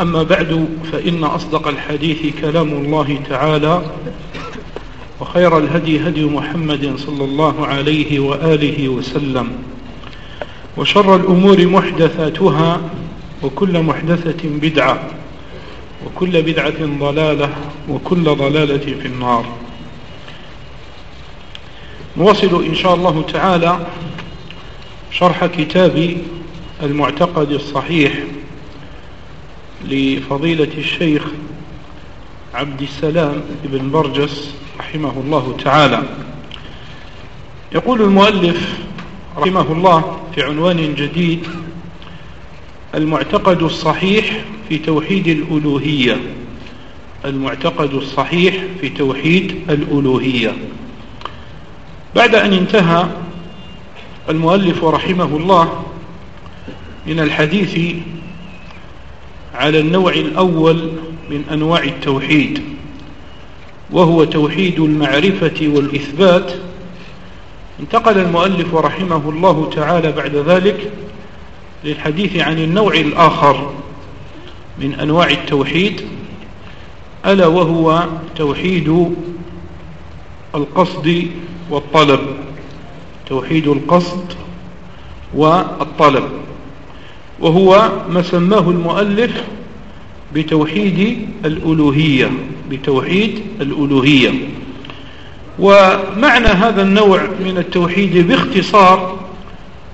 أما بعد فإن أصدق الحديث كلام الله تعالى وخير الهدي هدي محمد صلى الله عليه وآله وسلم وشر الأمور محدثاتها وكل محدثة بدعة وكل بدعة ضلالة وكل ضلالة في النار. نواصل إن شاء الله تعالى شرح كتاب المعتقد الصحيح لفضيلة الشيخ عبد السلام بن برجس رحمه الله تعالى. يقول المؤلف رحمه الله في عنوان جديد المعتقد الصحيح في توحيد الألوهية. المعتقد الصحيح في توحيد الألوهية. بعد أن انتهى المؤلف رحمه الله من الحديث على النوع الأول من أنواع التوحيد وهو توحيد المعرفة والإثبات. انتقل المؤلف رحمه الله تعالى بعد ذلك للحديث عن النوع الآخر من أنواع التوحيد ألا وهو توحيد القصد والطلب. توحيد القصد والطلب. وهو ما سماه المؤلف بتوحيد الألوهية بتوحيد الألوهية. ومعنى هذا النوع من التوحيد باختصار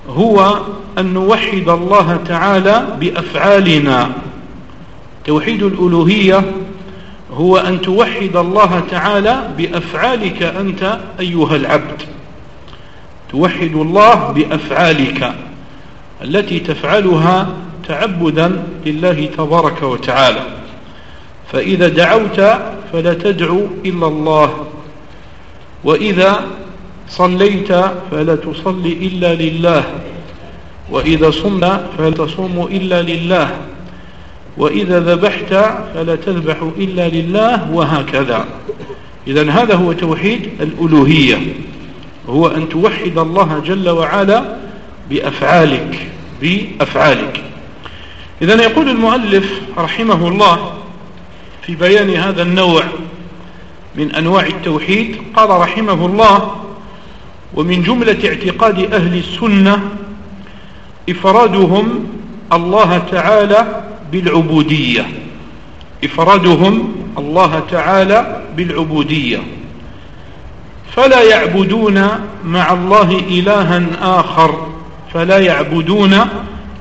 هو أن نوحد الله تعالى بأفعالنا. توحيد الألوهية هو أن توحد الله تعالى بأفعالك أنت أيها العبد. توحد الله بأفعالك. التي تفعلها تعبدا لله تبارك وتعالى. فإذا دعوت فلا تدعو إلا الله. وإذا صليت فلا تصلي إلا لله. وإذا صمت فلا تصوم إلا لله. وإذا ذبحت فلا تذبح إلا لله وهكذا. إذا هذا هو توحيد الألوهية. هو أن توحد الله جل وعلا بأفعالك بأفعالك. إذا يقول المؤلف رحمه الله في بيان هذا النوع من أنواع التوحيد قال رحمه الله ومن جملة اعتقاد أهل السنة إفرادهم الله تعالى بالعبودية. إفرادهم الله تعالى بالعبودية. فلا يعبدون مع الله إلها آخر. فلا يعبدون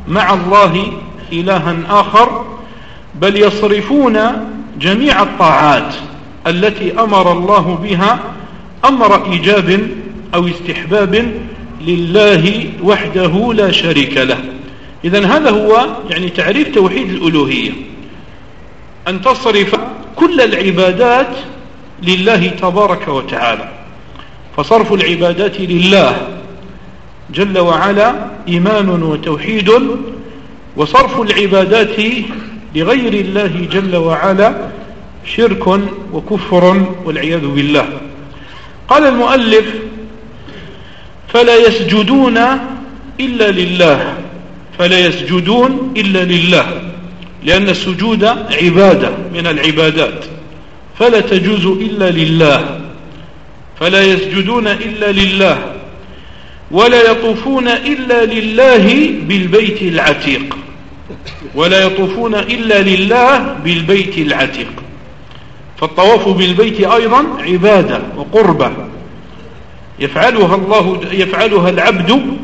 مع الله إلها آخر بل يصرفون جميع الطاعات التي أمر الله بها أمر إيجاب أو استحباب لله وحده لا شريك له. إذا هذا هو يعني تعريف توحيد الألوهية. أن تصرف كل العبادات لله تبارك وتعالى. فصرف العبادات لله جل وعلا إيمان وتوحيد وصرف العبادات لغير الله جل وعلا شرك وكفر والعياذ بالله. قال المؤلف فلا يسجدون إلا لله فلا يسجدون إلا لله لأن السجود عبادة من العبادات فلا تجوز إلا لله فلا يسجدون إلا لله ولا يطوفون إلا لله بالبيت العتيق. ولا يطوفون إلا لله بالبيت العتيق. فالطواف بالبيت أيضا عبادة وقربة. يفعلها الله يفعلها العبد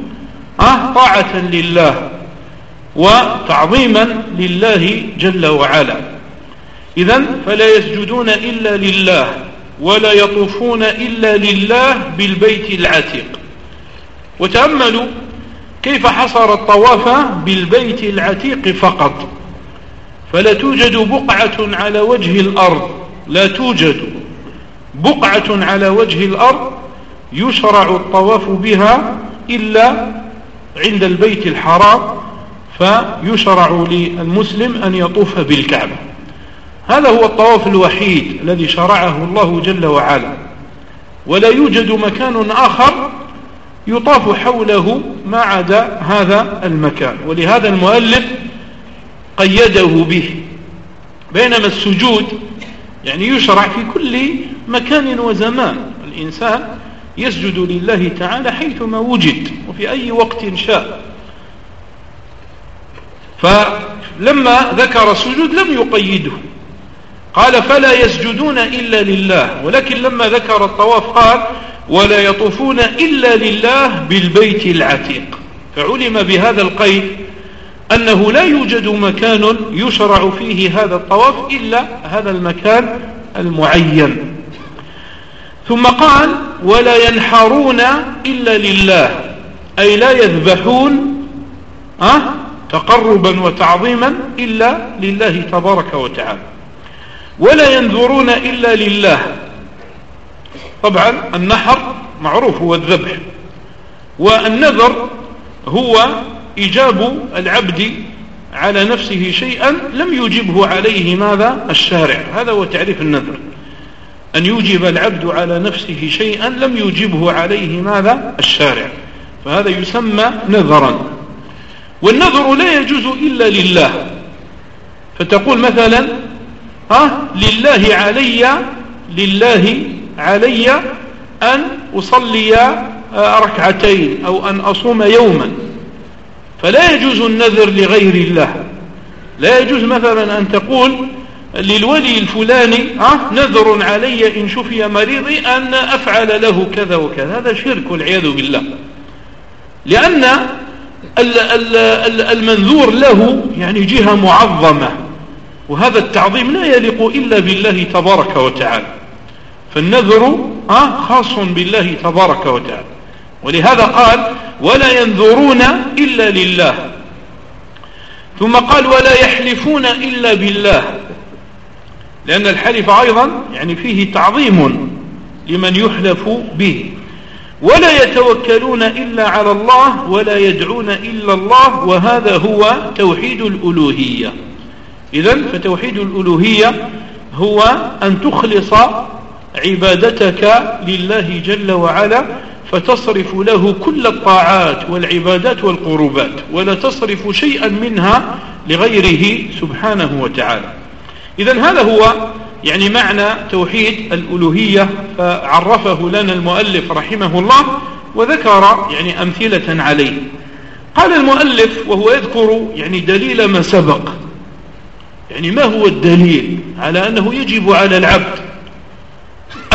آه، طاعة لله وتعظيما لله جل وعلا. إذا فلا يسجدون إلا لله ولا يطوفون إلا لله بالبيت العتيق. وتأملوا كيف حصر الطواف بالبيت العتيق فقط. فلا توجد بقعة على وجه الأرض. لا توجد بقعة على وجه الأرض يشرع الطواف بها إلا عند البيت الحرام فيشرع للمسلم أن يطوف بالكعبة. هذا هو الطواف الوحيد الذي شرعه الله جل وعلا. ولا يوجد مكان آخر يطاف حوله ما عدا هذا المكان. ولهذا المؤلف قيده به. بينما السجود يعني يشرع في كل مكان وزمان. الإنسان يسجد لله تعالى حيثما وجد وفي أي وقت شاء. فلما ذكر السجود لم يقيده. قال فلا يسجدون إلا لله. ولكن لما ذكر الطواف قال ولا يطوفون إلا لله بالبيت العتيق. فعلم بهذا القيد أنه لا يوجد مكان يشرع فيه هذا الطواف إلا هذا المكان المعين. ثم قال ولا ينحرون إلا لله أي لا يذبحون أه تقربا وتعظيما إلا لله تبارك وتعالى. ولا ينذرون إلا لله طبعا النحر معروف هو الذبح والنذر هو إيجاب العبد على نفسه شيئا لم يجبه عليه ماذا؟ الشارع. هذا هو تعريف النذر. أن يوجب العبد على نفسه شيئا لم يجبه عليه ماذا؟ الشارع. فهذا يسمى نذرا. والنذر لا يجوز إلا لله. فتقول مثلا ها لله علي لله علي أن أصلي آه، ركعتين أو أن أصوم يوما. فلا يجوز النذر لغير الله. لا يجوز مثلا أن تقول للولي الفلاني أه نذر علي إن شفي مريضي أن أفعل له كذا وكذا. هذا شرك والعياذ بالله. لأن المنذور له يعني جهة معظمة. وهذا التعظيم لا يليق إلا بالله تبارك وتعالى. فالنذر أه خاص بالله تبارك وتعالى. ولهذا قال ولا ينذرون إلا لله. ثم قال ولا يحلفون إلا بالله. لأن الحلف أيضا يعني فيه تعظيم لمن يحلف به. ولا يتوكلون إلا على الله ولا يدعون إلا الله وهذا هو توحيد الألوهية. إذا فتوحيد الألوهية هو أن تخلص عبادتك لله جل وعلا فتصرف له كل الطاعات والعبادات والقربات ولا تصرف شيئا منها لغيره سبحانه وتعالى. إذا هذا هو يعني معنى توحيد الألوهية فعرفه لنا المؤلف رحمه الله وذكر يعني أمثلة عليه. قال المؤلف وهو يذكر يعني دليل ما سبق. يعني ما هو الدليل؟ على أنه يجب على العبد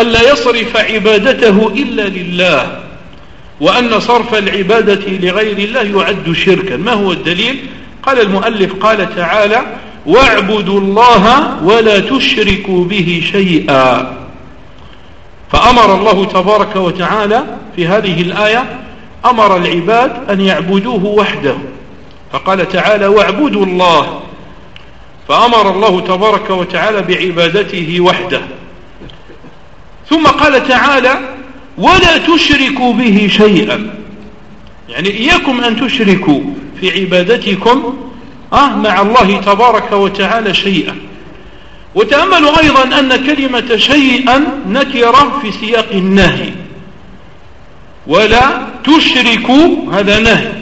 ألا يصرف عبادته إلا لله وأن صرف العبادة لغير الله يعد شركا. ما هو الدليل؟ قال المؤلف قال تعالى واعبدوا الله ولا تشركوا به شيئا. فأمر الله تبارك وتعالى في هذه الآية أمر العباد أن يعبدوه وحده. فقال تعالى واعبدوا الله. فأمر الله تبارك وتعالى بعبادته وحده. ثم قال تعالى ولا تشركوا به شيئا. يعني إياكم أن تشركوا في عبادتكم آه مع الله تبارك وتعالى شيئا. وتأملوا أيضا أن كلمة شيئا نكرة في سياق النهي. ولا تشركوا هذا نهي.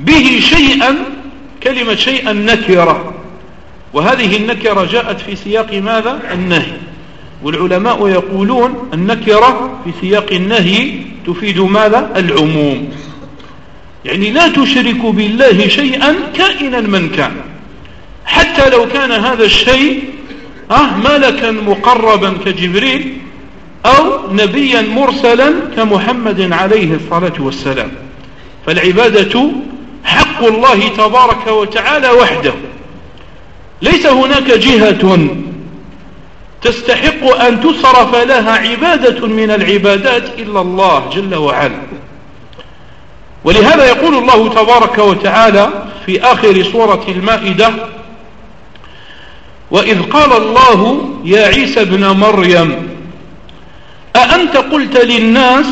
به شيئا كلمة شيئا نكرة. وهذه النكرة جاءت في سياق ماذا؟ النهي. والعلماء يقولون النكرة في سياق النهي تفيد ماذا؟ العموم. يعني لا تشرك بالله شيئا كائنا من كان. حتى لو كان هذا الشيء أه ملكا مقربا كجبريل أو نبيا مرسلا كمحمد عليه الصلاة والسلام. فالعبادة حق الله تبارك وتعالى وحده. ليس هناك جهة تستحق أن تصرف لها عبادة من العبادات إلا الله جل وعلا. ولهذا يقول الله تبارك وتعالى في آخر سورة المائدة وإذ قال الله يا عيسى ابن مريم أأنت قلت للناس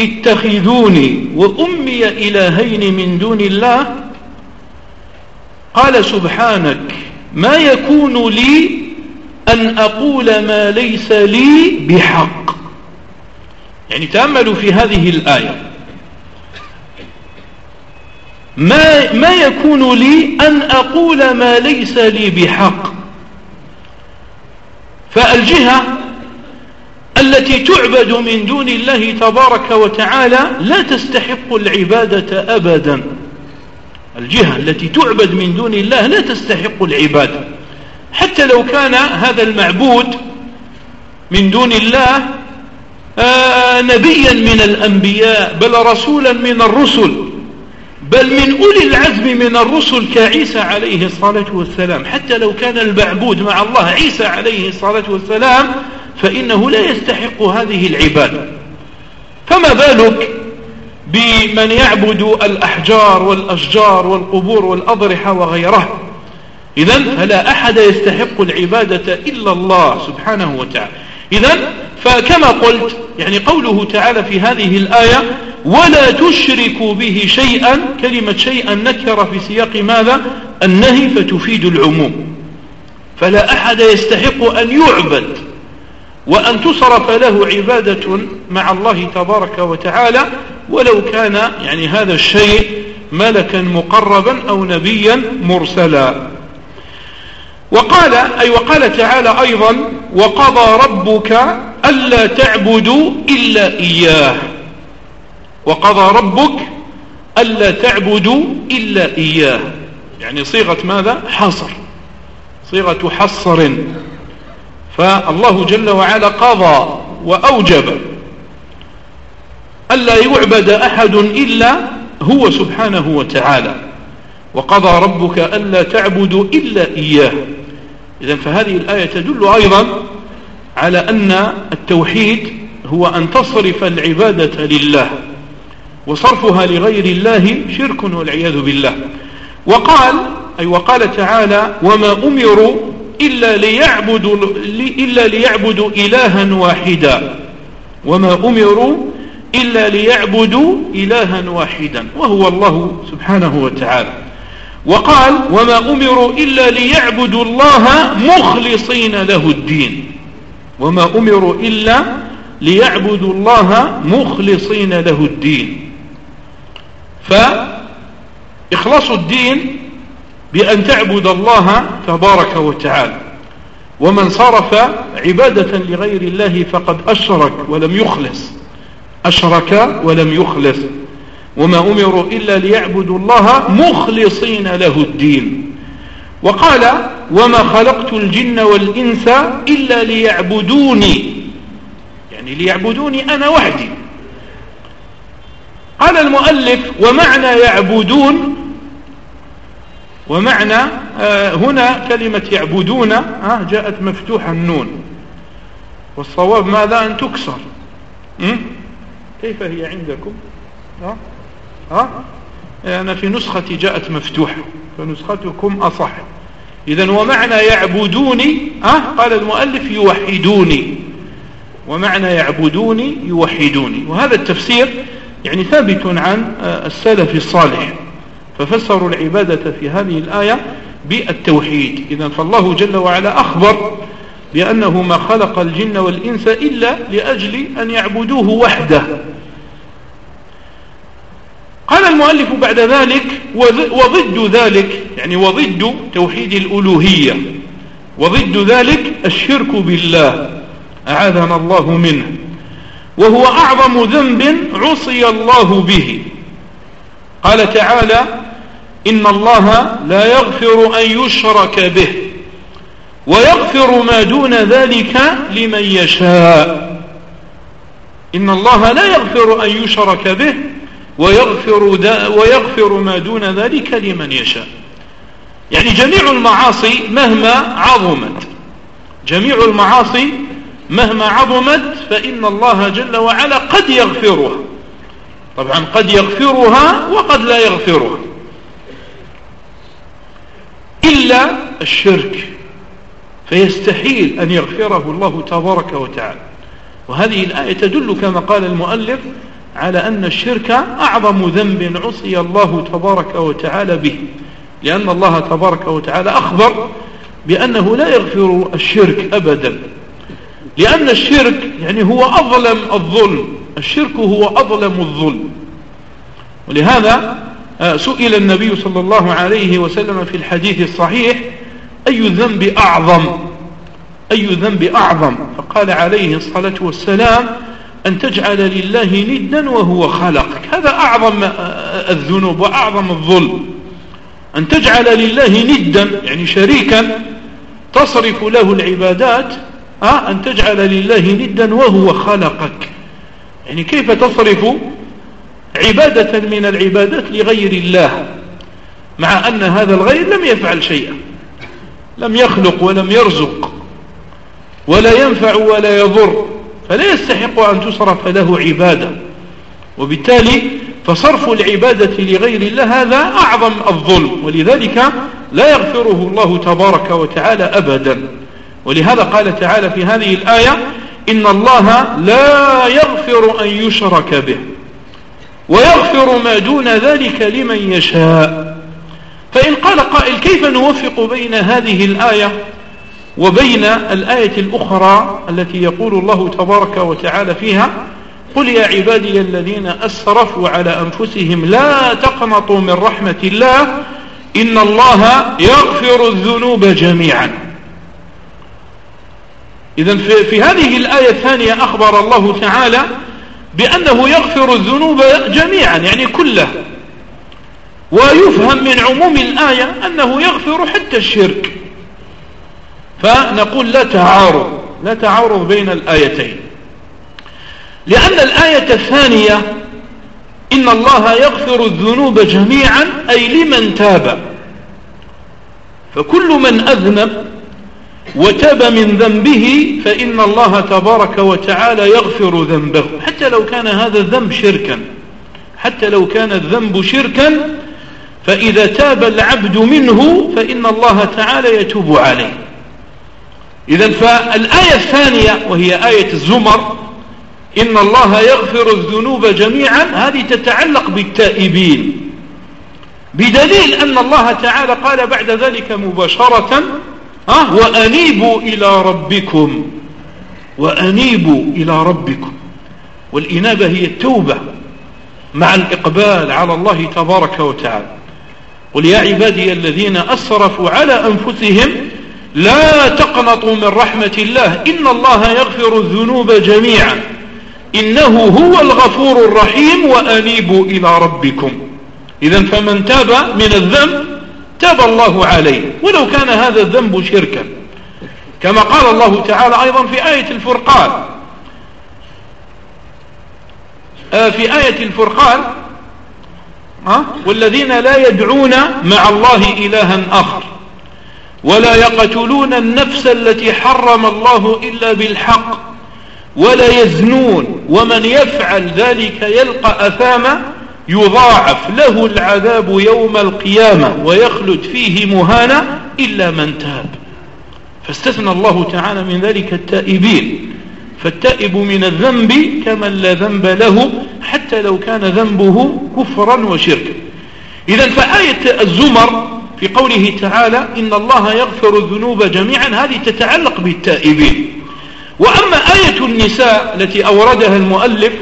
اتخذوني وأمي إلهين من دون الله؟ قال سبحانك ما يكون لي أن أقول ما ليس لي بحق. يعني تأملوا في هذه الآية. ما, ما يكون لي أن أقول ما ليس لي بحق. فالجهة التي تعبد من دون الله تبارك وتعالى لا تستحق العبادة أبدا. الجهة التي تعبد من دون الله لا تستحق العبادة. حتى لو كان هذا المعبود من دون الله آه، نبيا من الأنبياء بل رسولا من الرسل بل من أولي العزم من الرسل كعيسى عليه الصلاة والسلام. حتى لو كان المعبود مع الله عيسى عليه الصلاة والسلام فإنه لا يستحق هذه العبادة. فما بالك بمن يعبد الأحجار والأشجار والقبور والأضرحة وغيرها؟ إذا فلا أحد يستحق العبادة إلا الله سبحانه وتعالى. إذا فكما قلت يعني قوله تعالى في هذه الآية ولا تشركوا به شيئا كلمة شيئا نكر في سياق ماذا؟ النهي فتفيد العموم. فلا أحد يستحق أن يعبد وأن تصرف له عبادة مع الله تبارك وتعالى ولو كان يعني هذا الشيء ملكا مقربا أو نبيا مرسلا. وقال أي وقال تعالى أيضا وقضى ربك ألا تعبدوا إلا إياه. وقضى ربك ألا تعبدوا إلا إياه. يعني صيغة ماذا؟ حصر. صيغة حصر. فالله جل وعلا قضى وأوجب. ألا يعبد أحد إلا هو سبحانه وتعالى. وقضى ربك ألا تعبدوا إلا إياه. إذا فهذه الآية تدل أيضا على أن التوحيد هو أن تصرف العبادة لله وصرفها لغير الله شرك والعياذ بالله. وقال أي وقال تعالى وما أمروا إلا ليعبدوا, إلا ليعبدوا إلها واحدا. وما أمروا إلا ليعبدوا إلها واحدا وهو الله سبحانه وتعالى. وقال وما أمروا إلا ليعبدوا الله مخلصين له الدين. وما أمروا إلا ليعبدوا الله مخلصين له الدين. فإخلاص الدين بأن تعبد الله تبارك وتعالى. ومن صرف عبادة لغير الله فقد أشرك ولم يخلص. أشرك ولم يخلص. وما أمروا إلا ليعبدوا الله مخلصين له الدين. وقال وما خلقت الجن والإنس إلا ليعبدوني. يعني ليعبدوني أنا وحدي. قال المؤلف ومعنى يعبدون ومعنى آه، هنا كلمة يعبدون آه، جاءت مفتوحة النون. والصواب ماذا أن تكسر؟ كيف هي عندكم؟ ها؟ أنا في نسختي جاءت مفتوحة فنسختكم أصح. إذا ومعنى يعبدوني ها؟ قال المؤلف يوحدوني. ومعنى يعبدوني يوحدوني. وهذا التفسير يعني ثابت عن آه، السلف الصالح. ففسروا العبادة في هذه الآية بالتوحيد. إذا فالله جل وعلا أخبر بأنه ما خلق الجن والإنس إلا لأجل أن يعبدوه وحده. قال المؤلف بعد ذلك وضد ذلك يعني وضد توحيد الألوهية وضد ذلك الشرك بالله أعاذنا الله منه وهو أعظم ذنب عصي الله به. قال تعالى إن الله لا يغفر أن يشرك به ويغفر ما دون ذلك لمن يشاء. إن الله لا يغفر أن يشرك به ويغفر, ويغفر ما دون ذلك لمن يشاء. يعني جميع المعاصي مهما عظمت. جميع المعاصي مهما عظمت فإن الله جل وعلا قد يغفرها. طبعا قد يغفرها وقد لا يغفرها. إلا الشرك فيستحيل أن يغفره الله تبارك وتعالى. وهذه الآية تدل كما قال المؤلف على أن الشرك أعظم ذنب عصي الله تبارك وتعالى به. لأن الله تبارك وتعالى أخبر بأنه لا يغفر الشرك أبدا. لأن الشرك يعني هو أظلم الظلم. الشرك هو أظلم الظلم. ولهذا آه، سئل النبي صلى الله عليه وسلم في الحديث الصحيح أي الذنب أعظم؟ أي الذنب أعظم؟ فقال عليه الصلاة والسلام أن تجعل لله ندا وهو خلقك. هذا أعظم آه، الذنوب وأعظم الظلم. أن تجعل لله ندا يعني شريكا تصرف له العبادات آه أن تجعل لله ندا وهو خلقك. يعني كيف تصرف عبادة من العبادات لغير الله؟ مع أن هذا الغير لم يفعل شيئا. لم يخلق ولم يرزق. ولا ينفع ولا يضر. فلا يستحق أن تصرف له عبادة. وبالتالي فصرف العبادة لغير الله هذا أعظم الظلم ولذلك لا يغفره الله تبارك وتعالى أبدا. ولهذا قال تعالى في هذه الآية إن الله لا يغفر أن يشرك به ويغفر ما دون ذلك لمن يشاء. فإن قال قائل كيف نوفق بين هذه الآية؟ وبين الآية الأخرى التي يقول الله تبارك وتعالى فيها قل يا عبادي الذين أسرفوا على أنفسهم لا تقنطوا من رحمة الله إن الله يغفر الذنوب جميعا. إذا في, هذه الآية الثانية أخبر الله تعالى بأنه يغفر الذنوب جميعا يعني كلها ويفهم من عموم الآية أنه يغفر حتى الشرك. فنقول لا تعارض لا تعارض بين الآيتين. لأن الآية الثانية إن الله يغفر الذنوب جميعا أي لمن تاب. فكل من أذنب وتاب من ذنبه فإن الله تبارك وتعالى يغفر ذنبه. حتى لو كان هذا الذنب شركا حتى لو كان الذنب شركا فإذا تاب العبد منه فإن الله تعالى يتوب عليه. إذا فالآية الثانية وهي آية الزمر إن الله يغفر الذنوب جميعا هذه تتعلق بالتائبين. بدليل أن الله تعالى قال بعد ذلك مباشرة ها وأنيبوا إلى ربكم وأنيبوا إلى ربكم. والإنابة هي التوبة مع الإقبال على الله تبارك وتعالى. قل يا عبادي الذين أسرفوا على أنفسهم لا تقنطوا من رحمة الله. إن الله يغفر الذنوب جميعا. إنه هو الغفور الرحيم وأنيبوا إلى ربكم. إذا فمن تاب من الذنب تاب الله عليه. ولو كان هذا الذنب شركا. كما قال الله تعالى أيضا في آية الفرقان. آه في آية الفرقان والذين لا يدعون مع الله إلها آخر. ولا يقتلون النفس التي حرم الله إلا بالحق ولا يزنون ومن يفعل ذلك يلقى أثاما يضاعف له العذاب يوم القيامة ويخلد فيه مهانا إلا من تاب. فاستثنى الله تعالى من ذلك التائبين. فالتائب من الذنب كمن لا ذنب له حتى لو كان ذنبه كفرا وشركا. إذا فآية الزمر في قوله تعالى إن الله يغفر الذنوب جميعا هذه تتعلق بالتائبين. وأما آية النساء التي أوردها المؤلف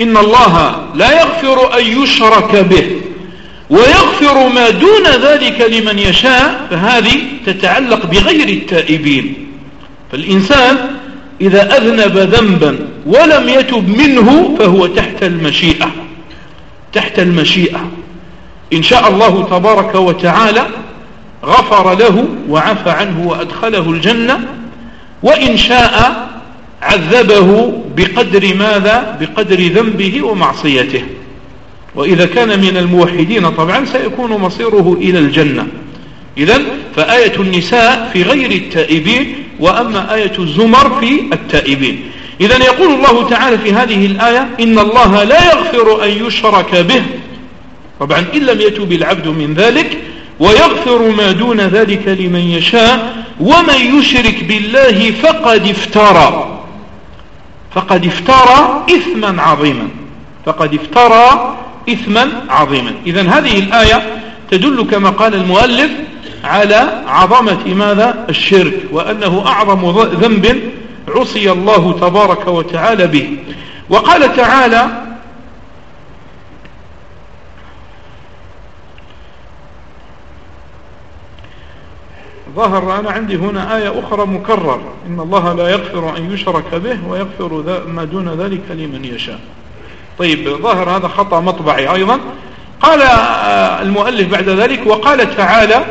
إن الله لا يغفر أن يشرك به ويغفر ما دون ذلك لمن يشاء فهذه تتعلق بغير التائبين. فالإنسان إذا أذنب ذنبا ولم يتب منه فهو تحت المشيئة تحت المشيئة. إن شاء الله تبارك وتعالى غفر له وعفى عنه وأدخله الجنة وإن شاء عذبه بقدر ماذا؟ بقدر ذنبه ومعصيته. وإذا كان من الموحدين طبعا سيكون مصيره إلى الجنة. إذا فآية النساء في غير التائبين وأما آية الزمر في التائبين. إذا يقول الله تعالى في هذه الآية إن الله لا يغفر أن يشرك به طبعا إن لم يتوب العبد من ذلك ويغفر ما دون ذلك لمن يشاء ومن يشرك بالله فقد افترى. فقد افترى إثما عظيما. فقد افترى إثما عظيما. إذا هذه الآية تدل كما قال المؤلف على عظمة ماذا؟ الشرك وأنه أعظم ذنب عصي الله تبارك وتعالى به. وقال تعالى ظهر أنا عندي هنا آية أخرى مكرر إن الله لا يغفر أن يشرك به ويغفر ما دون ذلك لمن يشاء. طيب ظهر هذا خطأ مطبعي أيضا. قال آه، المؤلف بعد ذلك وقال تعالى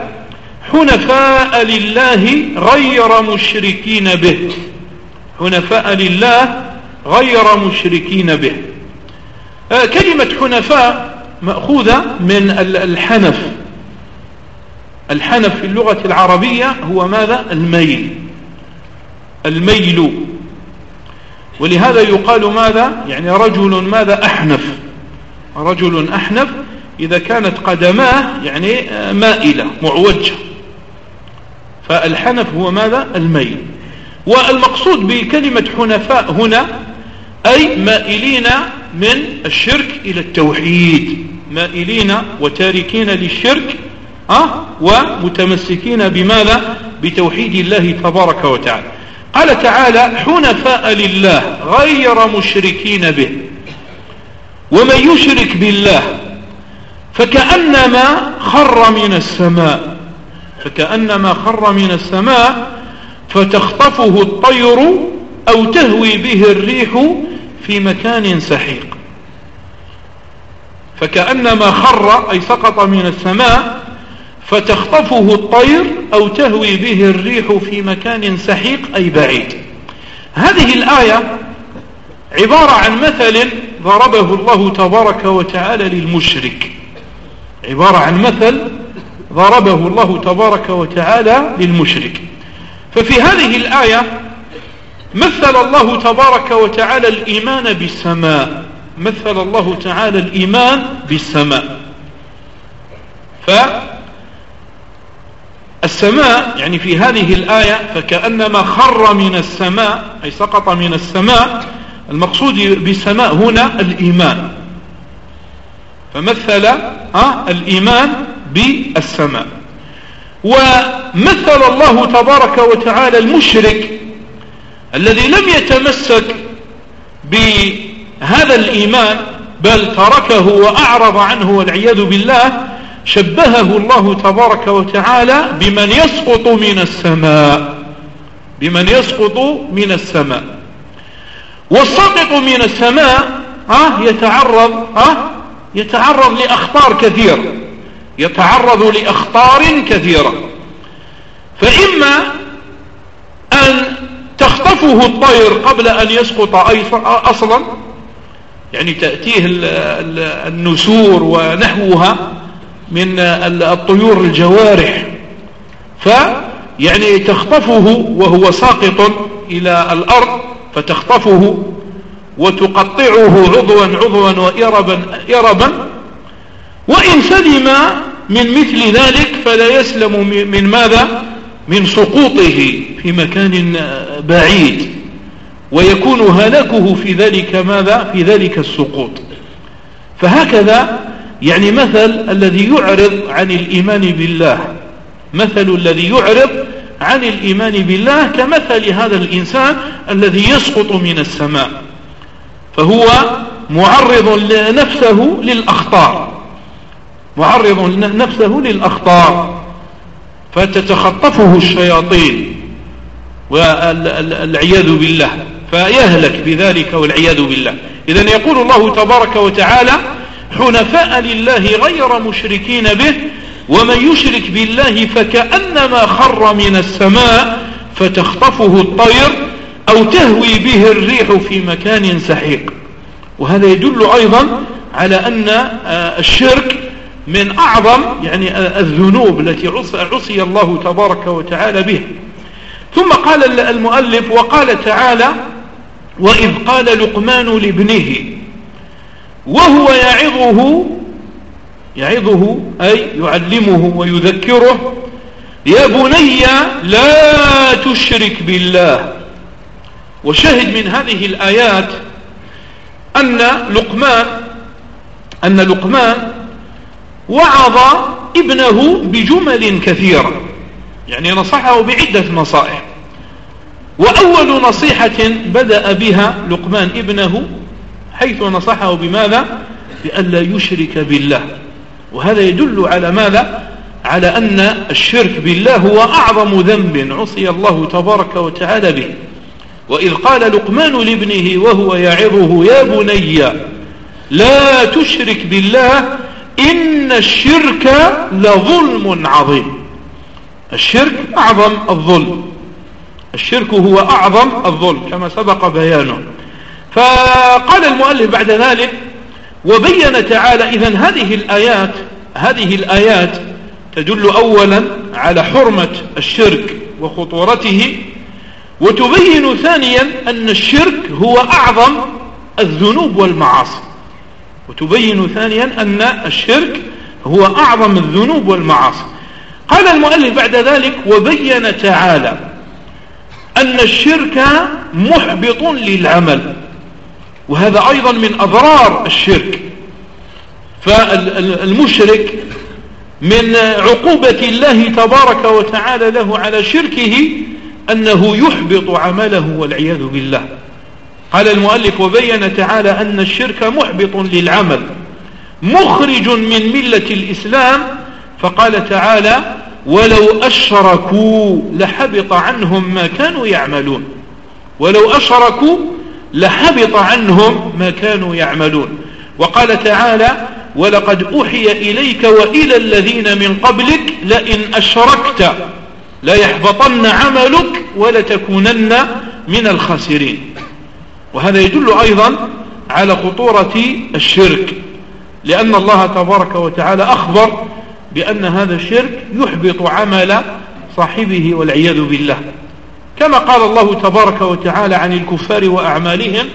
حنفاء لله غير مشركين به. حنفاء لله غير مشركين به. آه، كلمة حنفاء مأخوذة من الحنف. الحنف في اللغة العربية هو ماذا؟ الميل. الميل. ولهذا يقال ماذا؟ يعني رجل ماذا؟ أحنف. رجل أحنف إذا كانت قدماه يعني آه، مائلة معوجة. فالحنف هو ماذا؟ الميل. والمقصود بكلمة حنفاء هنا أي مائلين من الشرك إلى التوحيد. مائلين وتاركين للشرك أه؟ ومتمسكين بماذا؟ بتوحيد الله تبارك وتعالى. قال تعالى حنفاء لله غير مشركين به ومن يشرك بالله فكأنما خر من السماء. فكأنما خر من السماء فتخطفه الطير أو تهوي به الريح في مكان سحيق. فكأنما خر أي سقط من السماء فتخطفه الطير أو تهوي به الريح في مكان سحيق أي بعيد. هذه الآية عبارة عن مثل ضربه الله تبارك وتعالى للمشرك. عبارة عن مثل ضربه الله تبارك وتعالى للمشرك. ففي هذه الآية مثل الله تبارك وتعالى الإيمان بالسماء. مثل الله تعالى الإيمان بالسماء. فالسماء يعني في هذه الآية فكأنما خر من السماء أي سقط من السماء المقصود بالسماء هنا الإيمان. فمثل الإيمان بالسماء. ومثل الله تبارك وتعالى المشرك الذي لم يتمسك بهذا الإيمان بل تركه وأعرض عنه والعياذ بالله شبهه الله تبارك وتعالى بمن يسقط من السماء بمن يسقط من السماء. والساقط من السماء ها يتعرض ها يتعرض لأخطار كثيرة يتعرض لأخطار كثيرة. فإما أن تخطفه الطير قبل أن يسقط أصلا يعني تأتيه النسور ونحوها من الطيور الجوارح. فيعني تخطفه وهو ساقط إلى الأرض فتخطفه وتقطعه عضوا عضوا وإربا إربا. وإن سلم من مثل ذلك فلا يسلم من ماذا؟ من سقوطه في مكان بعيد. ويكون هلاكه في ذلك ماذا؟ في ذلك السقوط. فهكذا يعني مثل الذي يعرض عن الإيمان بالله. مثل الذي يعرض عن الإيمان بالله كمثل هذا الإنسان الذي يسقط من السماء. فهو معرض نفسه للأخطار معرض نفسه للأخطار فتتخطفه الشياطين والعياذ بالله. فيهلك بذلك والعياذ بالله. إذا يقول الله تبارك وتعالى حنفاء لله غير مشركين به ومن يشرك بالله فكأنما خر من السماء فتخطفه الطير أو تهوي به الريح في مكان سحيق. وهذا يدل أيضا على أن آه، الشرك من أعظم يعني آه، الذنوب التي عصي الله تبارك وتعالى به. ثم قال المؤلف وقال تعالى وإذ قال لقمان لابنه وهو يعظه يعظه أي يعلمه ويذكره يا بني لا تشرك بالله. وشهد من هذه الآيات أن لقمان أن لقمان وعظ ابنه بجمل كثيرة. يعني نصحه بعدة نصائح. وأول نصيحة بدأ بها لقمان ابنه حيث نصحه بماذا؟ بألا يشرك بالله. وهذا يدل على ماذا؟ على أن الشرك بالله هو أعظم ذنب عصي الله تبارك وتعالى به. وإذ قال لقمان لابنه وهو يعظه يا بني لا تشرك بالله إن الشرك لظلم عظيم. الشرك أعظم الظلم. الشرك هو أعظم الظلم كما سبق بيانه. فقال المؤلف بعد ذلك وبين تعالى إذا هذه الآيات هذه الآيات تدل أولا على حرمة الشرك وخطورته وتبين ثانيا أن الشرك هو أعظم الذنوب والمعاصي. وتبين ثانيا أن الشرك هو أعظم الذنوب والمعاصي. قال المؤلف بعد ذلك وبين تعالى أن الشرك محبط للعمل. وهذا أيضا من أضرار الشرك. فالمشرك من عقوبة الله تبارك وتعالى له على شركه أنه يحبط عمله والعياذ بالله. قال المؤلف وبين تعالى أن الشرك محبط للعمل مخرج من ملة الإسلام. فقال تعالى ولو أشركوا لحبط عنهم ما كانوا يعملون. ولو أشركوا لحبط عنهم ما كانوا يعملون. وقال تعالى ولقد أوحي إليك وإلى الذين من قبلك لئن أشركت ليحبطن عملك ولتكونن من الخاسرين. وهذا يدل أيضا على خطورة الشرك لأن الله تبارك وتعالى أخبر بأن هذا الشرك يحبط عمل صاحبه والعياذ بالله. كما قال الله تبارك وتعالى عن الكفار وأعمالهم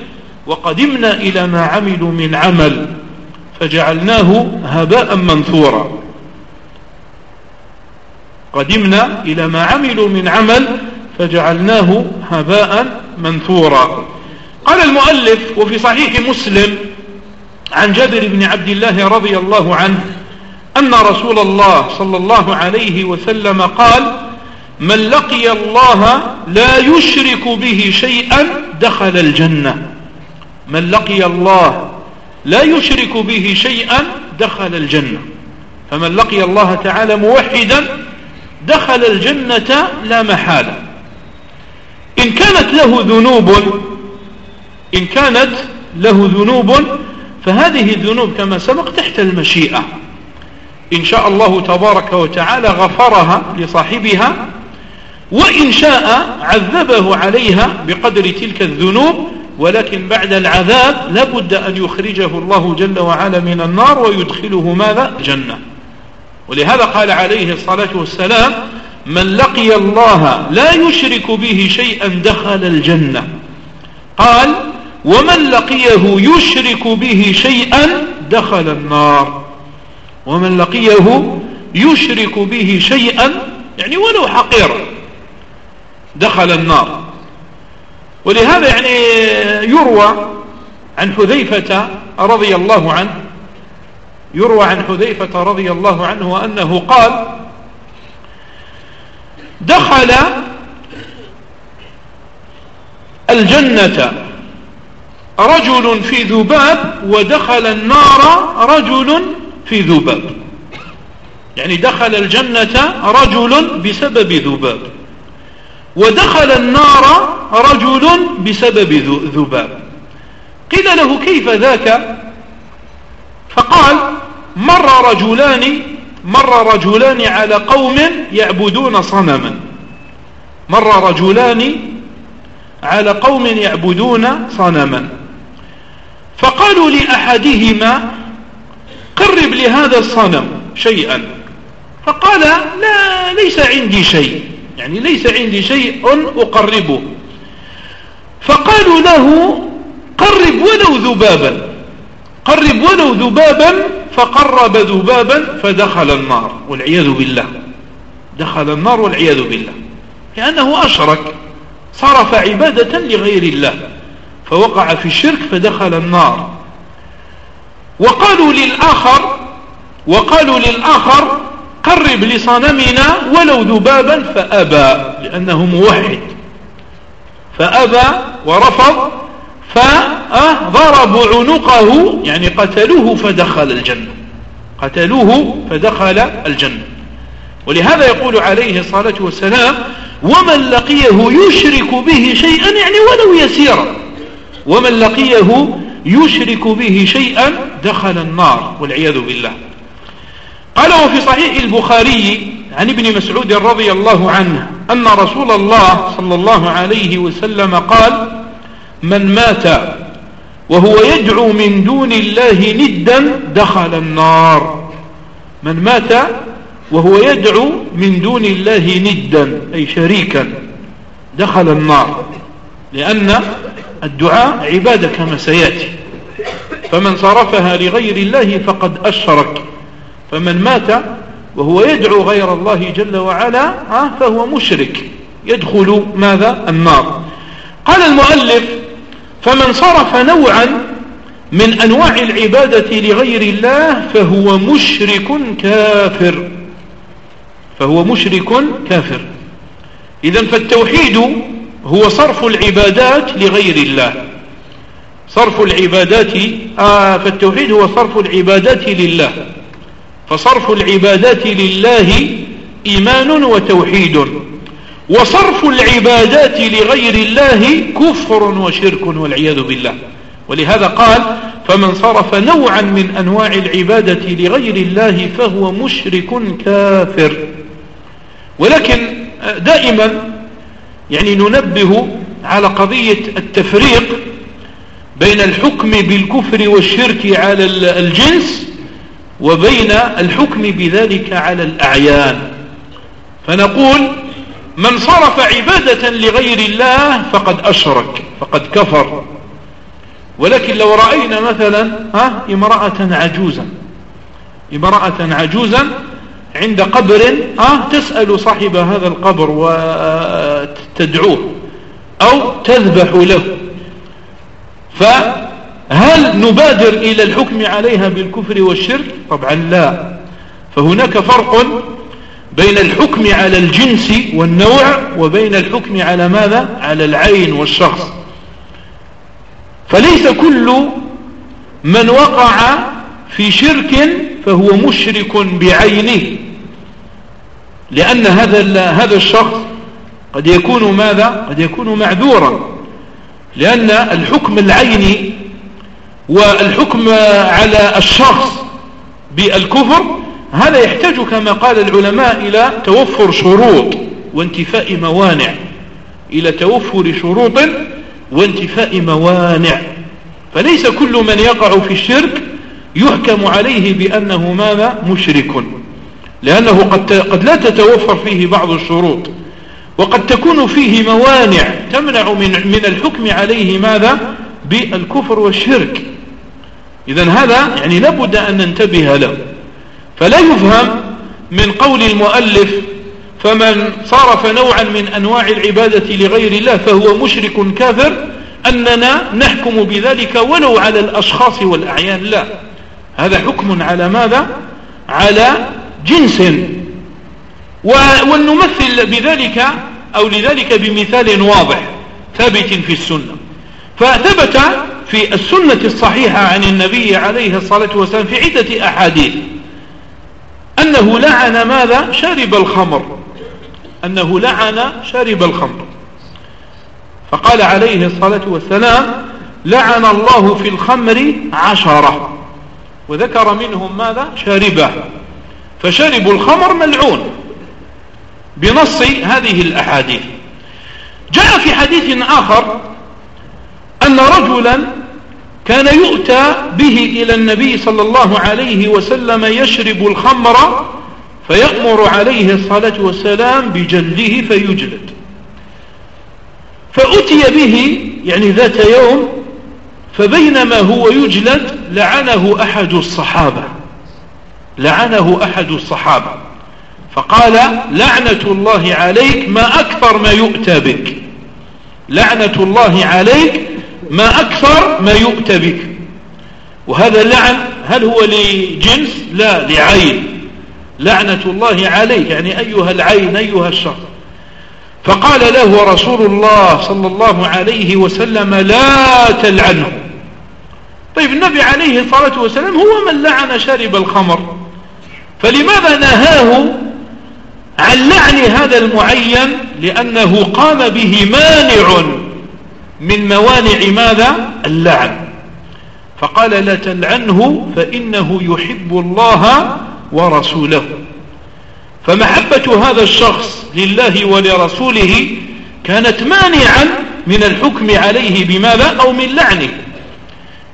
وقدمنا إلى ما عملوا من عمل فجعلناه هباء منثورا. قدمنا إلى ما عملوا من عمل فجعلناه هباء منثورا. قال المؤلف وفي صحيح مسلم عن جابر بن عبد الله رضي الله عنه أن رسول الله صلى الله عليه وسلم قال من لقي الله لا يشرك به شيئا دخل الجنة. من لقي الله لا يشرك به شيئا دخل الجنة. فمن لقي الله تعالى موحدا دخل الجنة لا محالة. إن كانت له ذنوب إن كانت له ذنوب فهذه الذنوب كما سبق تحت المشيئة. إن شاء الله تبارك وتعالى غفرها لصاحبها وإن شاء عذبه عليها بقدر تلك الذنوب ولكن بعد العذاب لابد أن يخرجه الله جل وعلا من النار ويدخله ماذا؟ جنة. ولهذا قال عليه الصلاة والسلام من لقي الله لا يشرك به شيئا دخل الجنة. قال ومن لقيه يشرك به شيئا دخل النار. ومن لقيه يشرك به شيئا يعني ولو حقيرا دخل النار. ولهذا يعني يروى عن حذيفة رضي الله عنه يروى عن حذيفة رضي الله عنه أنه قال دخل الجنة رجل في ذباب ودخل النار رجل في ذباب. يعني دخل الجنة رجل بسبب ذباب. ودخل النار رجل بسبب ذباب. قيل له كيف ذاك؟ فقال مر رجلان مر رجلان على قوم يعبدون صنما. مر رجلان على قوم يعبدون صنما. فقالوا لأحدهما قرب لهذا الصنم شيئا. فقال لا ليس عندي شيء. يعني ليس عندي شيء أقربه. فقالوا له قرب ولو ذبابا. قرب ولو ذبابا فقرب ذبابا فدخل النار. والعياذ بالله. دخل النار والعياذ بالله. لأنه أشرك. صرف عبادة لغير الله. فوقع في الشرك فدخل النار. وقالوا للآخر وقالوا للآخر قرب لصنمنا ولو ذبابا فأبى لأنه موحد. فأبى ورفض فضربوا عنقه يعني قتلوه فدخل الجنة. قتلوه فدخل الجنة. ولهذا يقول عليه الصلاة والسلام ومن لقيه يشرك به شيئا يعني ولو يسيرا. ومن لقيه يشرك به شيئا دخل النار والعياذ بالله. قال وفي صحيح البخاري عن ابن مسعود رضي الله عنه أن رسول الله صلى الله عليه وسلم قال من مات وهو يدعو من دون الله ندا دخل النار. من مات وهو يدعو من دون الله ندا أي شريكا دخل النار. لأن الدعاء عبادة كما سيأتي. فمن صرفها لغير الله فقد أشرك. فمن مات وهو يدعو غير الله جل وعلا فهو مشرك. يدخل ماذا؟ النار. قال المؤلف فمن صرف نوعا من أنواع العبادة لغير الله فهو مشرك كافر. فهو مشرك كافر. إذا فالتوحيد هو صرف العبادات لغير الله. صرف العبادات آه فالتوحيد هو صرف العبادات لله. فصرف العبادات لله إيمان وتوحيد وصرف العبادات لغير الله كفر وشرك والعياذ بالله. ولهذا قال فمن صرف نوعا من أنواع العبادة لغير الله فهو مشرك كافر. ولكن دائما يعني ننبه على قضية التفريق بين الحكم بالكفر والشرك على الجنس وبين الحكم بذلك على الأعيان. فنقول من صرف عبادة لغير الله فقد أشرك فقد كفر. ولكن لو رأينا مثلا ها امرأة عجوزا امرأة عجوزا عند قبر ها تسأل صاحب هذا القبر وتدعوه أو تذبح له. فهل نبادر إلى الحكم عليها بالكفر والشرك؟ طبعا لا. فهناك فرق بين الحكم على الجنس والنوع وبين الحكم على ماذا؟ على العين والشخص. فليس كل من وقع في شرك فهو مشرك بعينه لأن هذا هذا الشخص قد يكون ماذا؟ قد يكون معذورا لأن الحكم العيني والحكم على الشخص بالكفر هذا يحتاج كما قال العلماء إلى توفر شروط وانتفاء موانع. إلى توفر شروط وانتفاء موانع. فليس كل من يقع في الشرك يحكم عليه بأنه ماذا؟ مشرك. لأنه قد, قد لا تتوفر فيه بعض الشروط. وقد تكون فيه موانع تمنع من, من الحكم عليه ماذا؟ بالكفر والشرك. إذا هذا يعني لابد أن ننتبه له. فلا يفهم من قول المؤلف فمن صرف نوعا من أنواع العبادة لغير الله فهو مشرك كافر أننا نحكم بذلك ولو على الأشخاص والأعيان. لا. هذا حكم على ماذا؟ على جنس. ونمثل بذلك أو لذلك بمثال واضح ثابت في السنة. فثبت في السنة الصحيحة عن النبي عليه الصلاة والسلام في عدة أحاديث. أنه لعن ماذا؟ شارب الخمر. أنه لعن شارب الخمر. فقال عليه الصلاة والسلام لعن الله في الخمر عشرة. وذكر منهم ماذا؟ شاربة. فشربوا الخمر ملعون. بنص هذه الأحاديث. جاء في حديث آخر أن رجلا كان يؤتى به إلى النبي صلى الله عليه وسلم يشرب الخمر فيأمر عليه الصلاة والسلام بجلده فيجلد. فأتي به يعني ذات يوم فبينما هو يجلد لعنه أحد الصحابة. لعنه أحد الصحابة. فقال لعنة الله عليك ما أكثر ما يؤتى بك. لعنة الله عليك ما أكثر ما يؤتى بك. وهذا اللعن هل هو لجنس؟ لا لعين. لعنة الله عليك يعني أيها العين أيها الشخص فقال له رسول الله صلى الله عليه وسلم لا تلعنه. طيب النبي عليه الصلاة والسلام هو من لعن شارب الخمر. فلماذا نهاه عن لعن هذا المعين؟ لأنه قام به مانع. من موانع ماذا؟ اللعن. فقال لا تلعنه فإنه يحب الله ورسوله. فمحبة هذا الشخص لله ولرسوله كانت مانعا من الحكم عليه بماذا؟ أو من لعنه.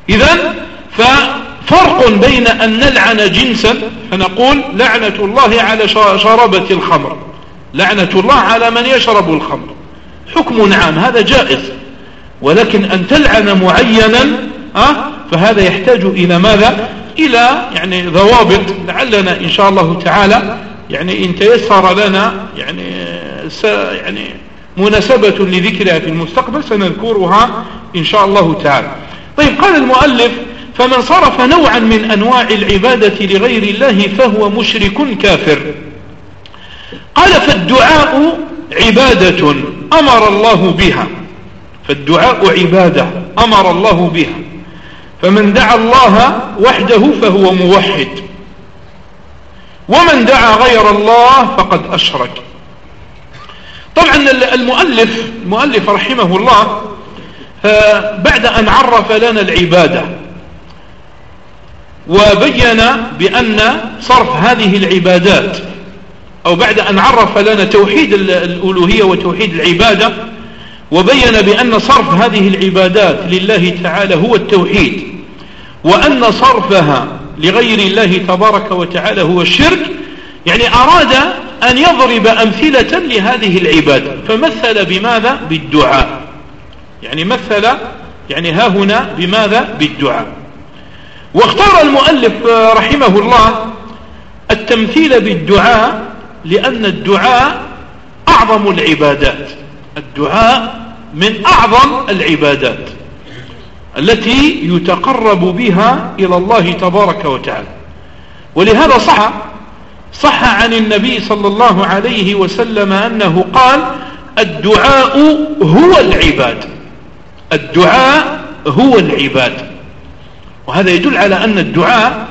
إذا ففرق بين أن نلعن جنسا فنقول لعنة الله على شربة الخمر. لعنة الله على من يشرب الخمر. حكم عام هذا جائز. ولكن أن تلعن معينا أه فهذا يحتاج إلى ماذا؟ إلى يعني ضوابط لعلنا إن شاء الله تعالى يعني إن تيسر لنا يعني س يعني مناسبة لذكرها في المستقبل سنذكرها إن شاء الله تعالى. طيب قال المؤلف فمن صرف نوعا من أنواع العبادة لغير الله فهو مشرك كافر. قال فالدعاء عبادة أمر الله بها. فالدعاء عبادة أمر الله بها. فمن دعا الله وحده فهو موحد. ومن دعا غير الله فقد أشرك. طبعا المؤلف المؤلف رحمه الله بعد أن عرف لنا العبادة وبين بأن صرف هذه العبادات أو بعد أن عرف لنا توحيد الألوهية وتوحيد العبادة وبين بأن صرف هذه العبادات لله تعالى هو التوحيد وأن صرفها لغير الله تبارك وتعالى هو الشرك يعني أراد أن يضرب أمثلة لهذه العبادة فمثل بماذا؟ بالدعاء. يعني مثل يعني ها هنا بماذا؟ بالدعاء. واختار المؤلف رحمه الله التمثيل بالدعاء لأن الدعاء أعظم العبادات. الدعاء من أعظم العبادات التي يتقرب بها إلى الله تبارك وتعالى. ولهذا صح صح عن النبي صلى الله عليه وسلم أنه قال الدعاء هو العباد. الدعاء هو العباد. وهذا يدل على أن الدعاء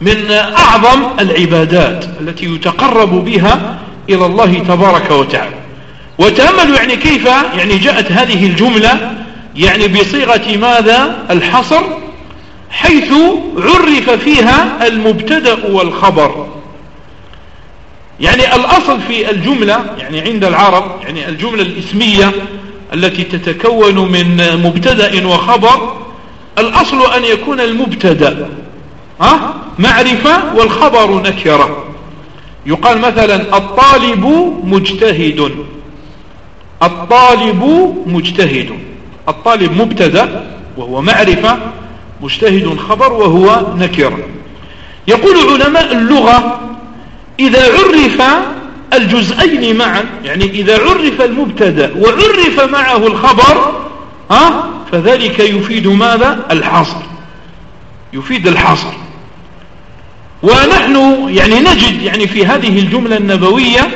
من أعظم العبادات التي يتقرب بها إلى الله تبارك وتعالى. وتأملوا يعني كيف يعني جاءت هذه الجملة يعني بصيغة ماذا؟ الحصر حيث عرف فيها المبتدأ والخبر. يعني الأصل في الجملة يعني عند العرب يعني الجملة الإسمية التي تتكون من مبتدأ وخبر الأصل أن يكون المبتدأ ها؟ معرفة والخبر نكرة. يقال مثلا الطالب مجتهد. الطالب مجتهد. الطالب مبتدأ وهو معرفة مجتهد خبر وهو نكر. يقول علماء اللغة إذا عرف الجزئين معا يعني إذا عرف المبتدأ وعرف معه الخبر ها فذلك يفيد ماذا؟ الحصر. يفيد الحصر. ونحن يعني نجد يعني في هذه الجملة النبوية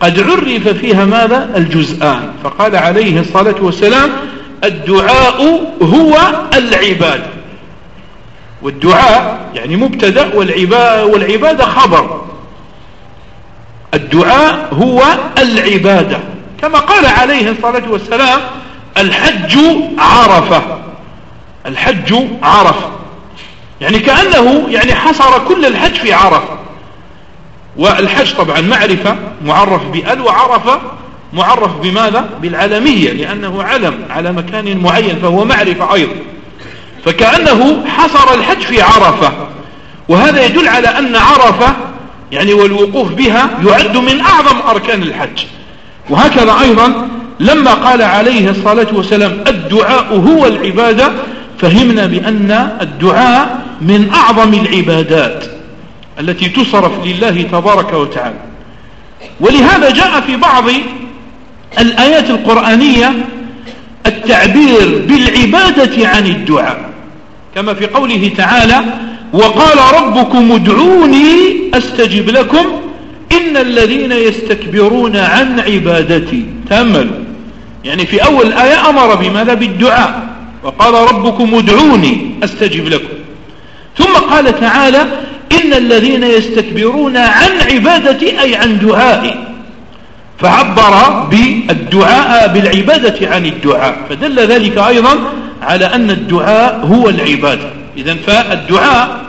قد عرف فيها ماذا؟ الجزآن. فقال عليه الصلاة والسلام الدعاء هو العبادة والدعاء يعني مبتدأ والعبادة خبر. الدعاء هو العبادة. كما قال عليه الصلاة والسلام الحج عرفة. الحج عرفة. يعني كأنه يعني حصر كل الحج في عرفة. والحج طبعا معرفة معرف بأل وعرفة معرف بماذا؟ بالعلمية لأنه علم على مكان معين فهو معرفة أيضا. فكأنه حصر الحج في عرفة. وهذا يدل على أن عرفة يعني والوقوف بها يعد من أعظم أركان الحج. وهكذا أيضا لما قال عليه الصلاة والسلام الدعاء هو العبادة فهمنا بأن الدعاء من أعظم العبادات. التي تصرف لله تبارك وتعالى. ولهذا جاء في بعض الآيات القرآنية التعبير بالعبادة عن الدعاء. كما في قوله تعالى وقال ربكم ادعوني أستجب لكم إن الذين يستكبرون عن عبادتي. تأملوا. يعني في أول الآية أمر بماذا؟ بالدعاء. وقال ربكم ادعوني أستجب لكم. ثم قال تعالى إن الذين يستكبرون عن عبادتي أي عن دعائي فعبر بالدعاء بالعبادة عن الدعاء فدل ذلك أيضا على أن الدعاء هو العبادة. إذا فالدعاء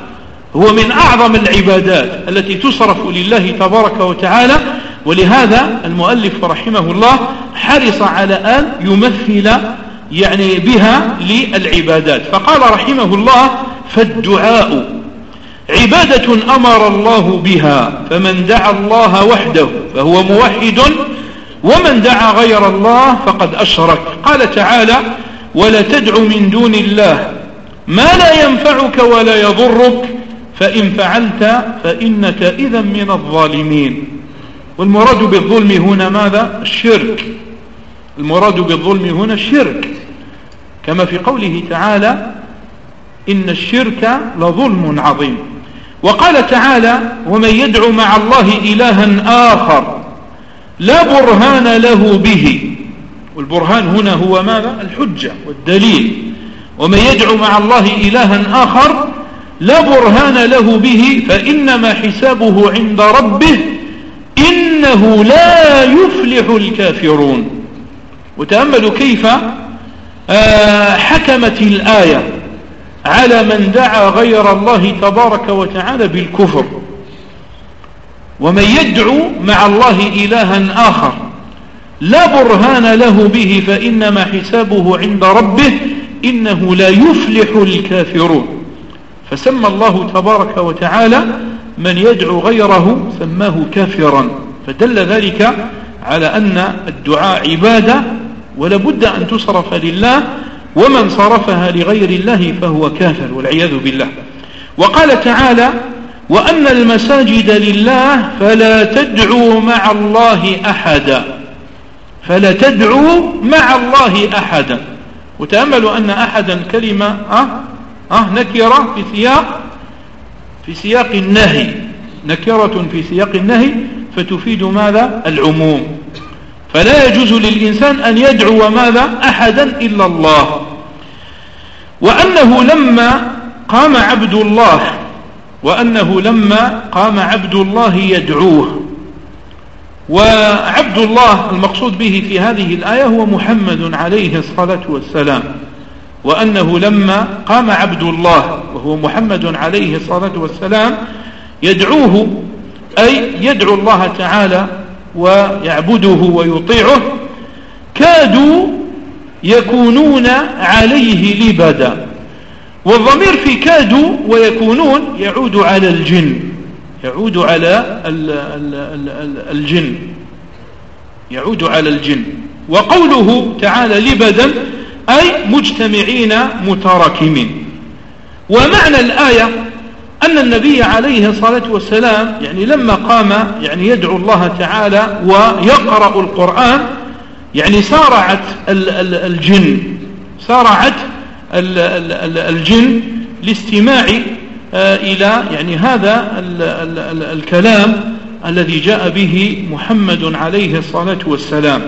هو من أعظم العبادات التي تصرف لله تبارك وتعالى ولهذا المؤلف رحمه الله حرص على أن يمثل يعني بها للعبادات. فقال رحمه الله فالدعاء عبادة أمر الله بها فمن دعا الله وحده فهو موحد ومن دعا غير الله فقد أشرك. قال تعالى ولا تدع من دون الله ما لا ينفعك ولا يضرك فإن فعلت فإنك إذا من الظالمين. والمراد بالظلم هنا ماذا؟ الشرك. المراد بالظلم هنا الشرك. كما في قوله تعالى إن الشرك لظلم عظيم. وقال تعالى ومن يدعو مع الله إلها آخر لا برهان له به. والبرهان هنا هو ماذا؟ الحجة والدليل. ومن يدعو مع الله إلها آخر لا برهان له به فإنما حسابه عند ربه إنه لا يفلح الكافرون. وتأملوا كيف؟ آه، حكمت الآية. على من دعا غير الله تبارك وتعالى بالكفر. ومن يدعو مع الله إلها آخر لا برهان له به فإنما حسابه عند ربه إنه لا يفلح الكافرون. فسمى الله تبارك وتعالى من يدعو غيره سماه كافرا. فدل ذلك على أن الدعاء عبادة ولابد أن تصرف لله ومن صرفها لغير الله فهو كافر والعياذ بالله. وقال تعالى وأن المساجد لله فلا تدعوا مع الله أحدا. فلا تدعوا مع الله أحدا. وتأملوا أن أحدا كلمة أه أه نكرة في سياق في سياق النهي. نكرة في سياق النهي فتفيد ماذا؟ العموم. فلا يجوز للإنسان أن يدعو ماذا؟ أحدا إلا الله. وأنه لما قام عبد الله وأنه لما قام عبد الله يدعوه. وعبد الله المقصود به في هذه الآية هو محمد عليه الصلاة والسلام. وأنه لما قام عبد الله وهو محمد عليه الصلاة والسلام يدعوه أي يدعو الله تعالى ويعبده ويطيعه كادوا يكونون عليه لبدا. والضمير في كادوا ويكونون يعود على الجن يعود على الجن يعود على الجن. وقوله تعالى لبدا أي مجتمعين متراكمين. ومعنى الآية أن النبي عليه الصلاة والسلام يعني لما قام يعني يدعو الله تعالى ويقرأ القرآن يعني سارعت الجن سارعت الجن لاستماع آه، إلى يعني هذا الكلام الذي جاء به محمد عليه الصلاة والسلام.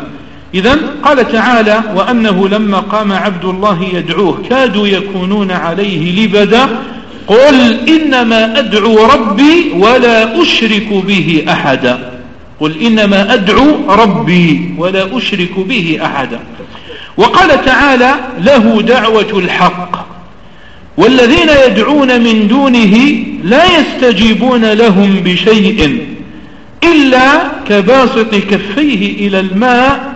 إذا قال تعالى وأنه لما قام عبد الله يدعوه كادوا يكونون عليه لبدا قل إنما أدعو ربي ولا أشرك به أحدا قل إنما أدعو ربي ولا أشرك به أحدا وقال تعالى له دعوة الحق والذين يدعون من دونه لا يستجيبون لهم بشيء إلا كباسط كفيه إلى الماء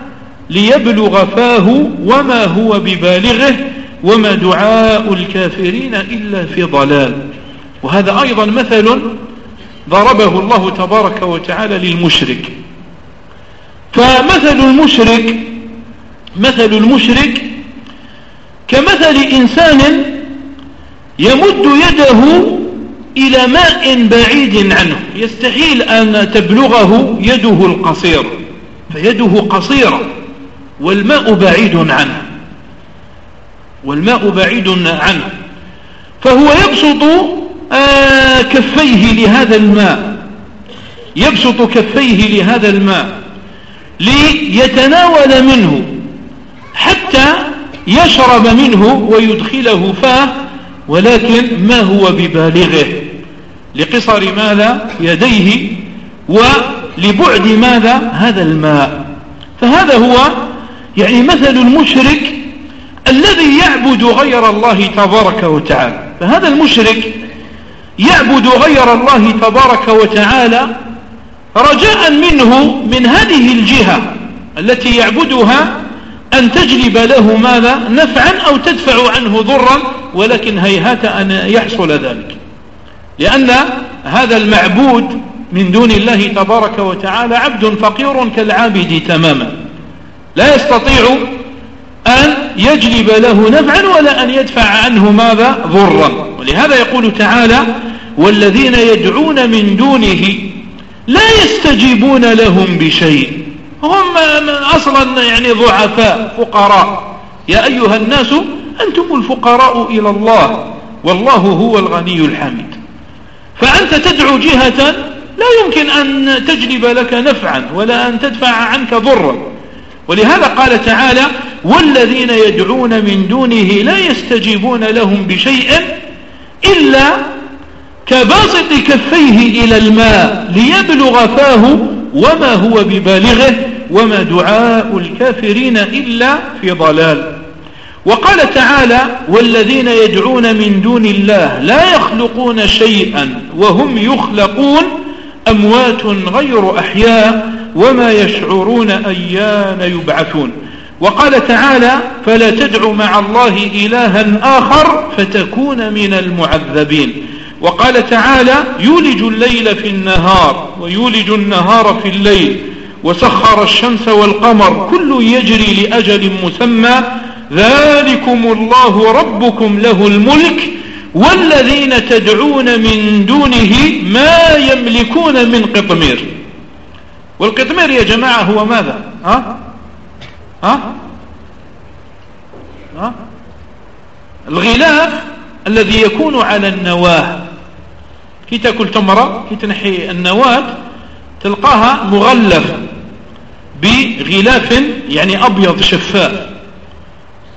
ليبلغ فاه وما هو ببالغه وما دعاء الكافرين إلا في ضلال. وهذا أيضا مثل ضربه الله تبارك وتعالى للمشرك. فمثل المشرك مثل المشرك كمثل إنسان يمد يده إلى ماء بعيد عنه. يستحيل أن تبلغه يده القصير فيده قصيرة والماء بعيد عنه. والماء بعيد عنه. فهو يبسط آه كفيه لهذا الماء. يبسط كفيه لهذا الماء ليتناول منه حتى يشرب منه ويدخله فاه ولكن ما هو ببالغه؟ لقصر ماذا؟ يديه ولبعد ماذا؟ هذا الماء. فهذا هو يعني مثل المشرك الذي يعبد غير الله تبارك وتعالى. فهذا المشرك يعبد غير الله تبارك وتعالى رجاء منه من هذه الجهة التي يعبدها أن تجلب له ماذا؟ نفعا أو تدفع عنه ضرا ولكن هيهات أن يحصل ذلك. لأن هذا المعبود من دون الله تبارك وتعالى عبد فقير كالعابد تماما. لا يستطيع أن يجلب له نفعا ولا أن يدفع عنه ماذا؟ ضرا. ولهذا يقول تعالى والذين يدعون من دونه لا يستجيبون لهم بشيء. هم أصلا يعني ضعفاء فقراء. يا أيها الناس أنتم الفقراء إلى الله والله هو الغني الحميد. فأنت تدعو جهة لا يمكن أن تجلب لك نفعا ولا أن تدفع عنك ضرا. ولهذا قال تعالى والذين يدعون من دونه لا يستجيبون لهم بشيء إلا كباسط كفيه إلى الماء ليبلغ فاه وما هو ببالغه وما دعاء الكافرين إلا في ضلال. وقال تعالى والذين يدعون من دون الله لا يخلقون شيئا وهم يخلقون أموات غير أحياء وما يشعرون أيان يبعثون. وقال تعالى فلا تدع مع الله إلها آخر فتكون من المعذبين. وقال تعالى يولج الليل في النهار ويولج النهار في الليل وسخر الشمس والقمر كل يجري لأجل مسمى. ذلكم الله ربكم له الملك. والذين تدعون من دونه ما يملكون من قطمير. والقطمير يا جماعة هو ماذا؟ ها؟ ها؟ ها؟ الغلاف الذي يكون على النواة. كي تأكل تمرة كي تنحي النواة تلقاها مغلفة بغلاف يعني أبيض شفاف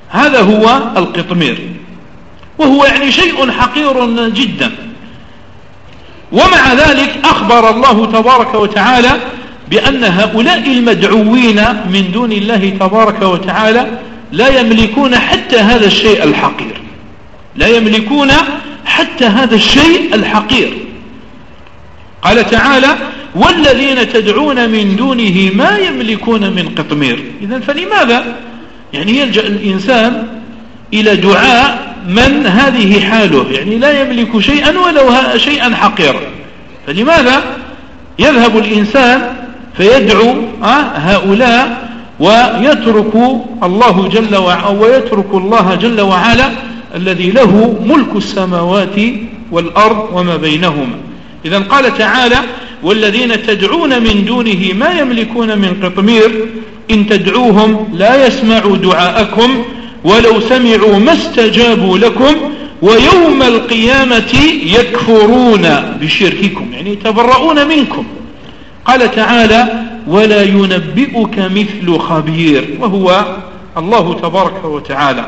هذا هو القطمير. وهو يعني شيء حقير جدا. ومع ذلك أخبر الله تبارك وتعالى بأن هؤلاء المدعوين من دون الله تبارك وتعالى لا يملكون حتى هذا الشيء الحقير. لا يملكون حتى هذا الشيء الحقير. قال تعالى والذين تدعون من دونه ما يملكون من قطمير. إذا فلماذا؟ يعني يلجأ الإنسان إلى دعاء من هذه حاله يعني لا يملك شيئا ولو شيئا حقيرا. فلماذا؟ يذهب الإنسان فيدعو هؤلاء ويترك الله جل وعلا ويترك الله جل وعلا الذي له ملك السماوات والأرض وما بينهما. إذا قال تعالى والذين تدعون من دونه ما يملكون من قطمير إن تدعوهم لا يسمعوا دعاءكم ولو سمعوا ما استجابوا لكم ويوم القيامة يكفرون بشرككم. يعني يتبرؤون منكم. قال تعالى ولا ينبئك مثل خبير وهو الله تبارك وتعالى.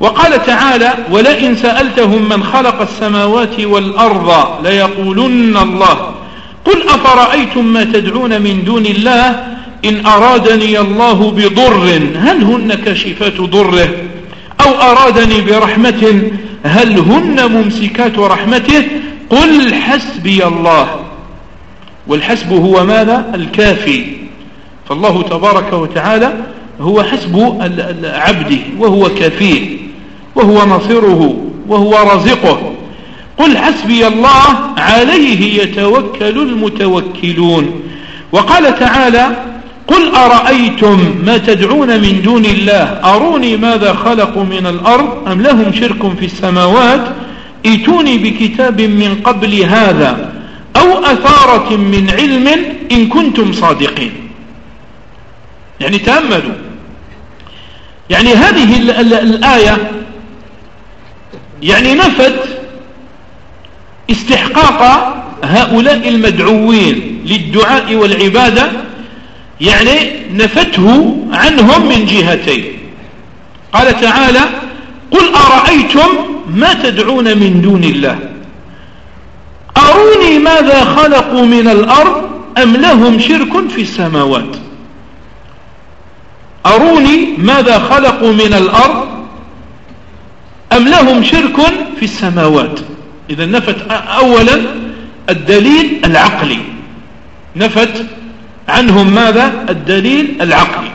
وقال تعالى ولئن سألتهم من خلق السماوات والأرض ليقولن الله. قل أفرأيتم ما تدعون من دون الله إن أرادني الله بضر هل هن كشفات ضره؟ أو أرادني برحمة هل هن ممسكات رحمته؟ قل حسبي الله. والحسب هو ماذا? الكافي. فالله تبارك وتعالى هو حسب عبده وهو كافيه وهو نصره وهو رزقه قل حسبي الله عليه يتوكل المتوكلون. وقال تعالى قل أرأيتم ما تدعون من دون الله؟ أروني ماذا خلقوا من الأرض؟ أم لهم شرك في السماوات؟ ائتوني بكتاب من قبل هذا. أو أثارة من علم إن كنتم صادقين. يعني تأملوا. يعني هذه الآية يعني نفت استحقاق هؤلاء المدعوين للدعاء والعبادة يعني نفته عنهم من جهتين. قال تعالى قل أرأيتم ما تدعون من دون الله؟ أروني ماذا خلقوا من الأرض أم لهم شرك في السماوات. أروني ماذا خلقوا من الأرض أم لهم شرك في السماوات. إذا نفت أولا الدليل العقلي. نفت عنهم ماذا؟ الدليل العقلي.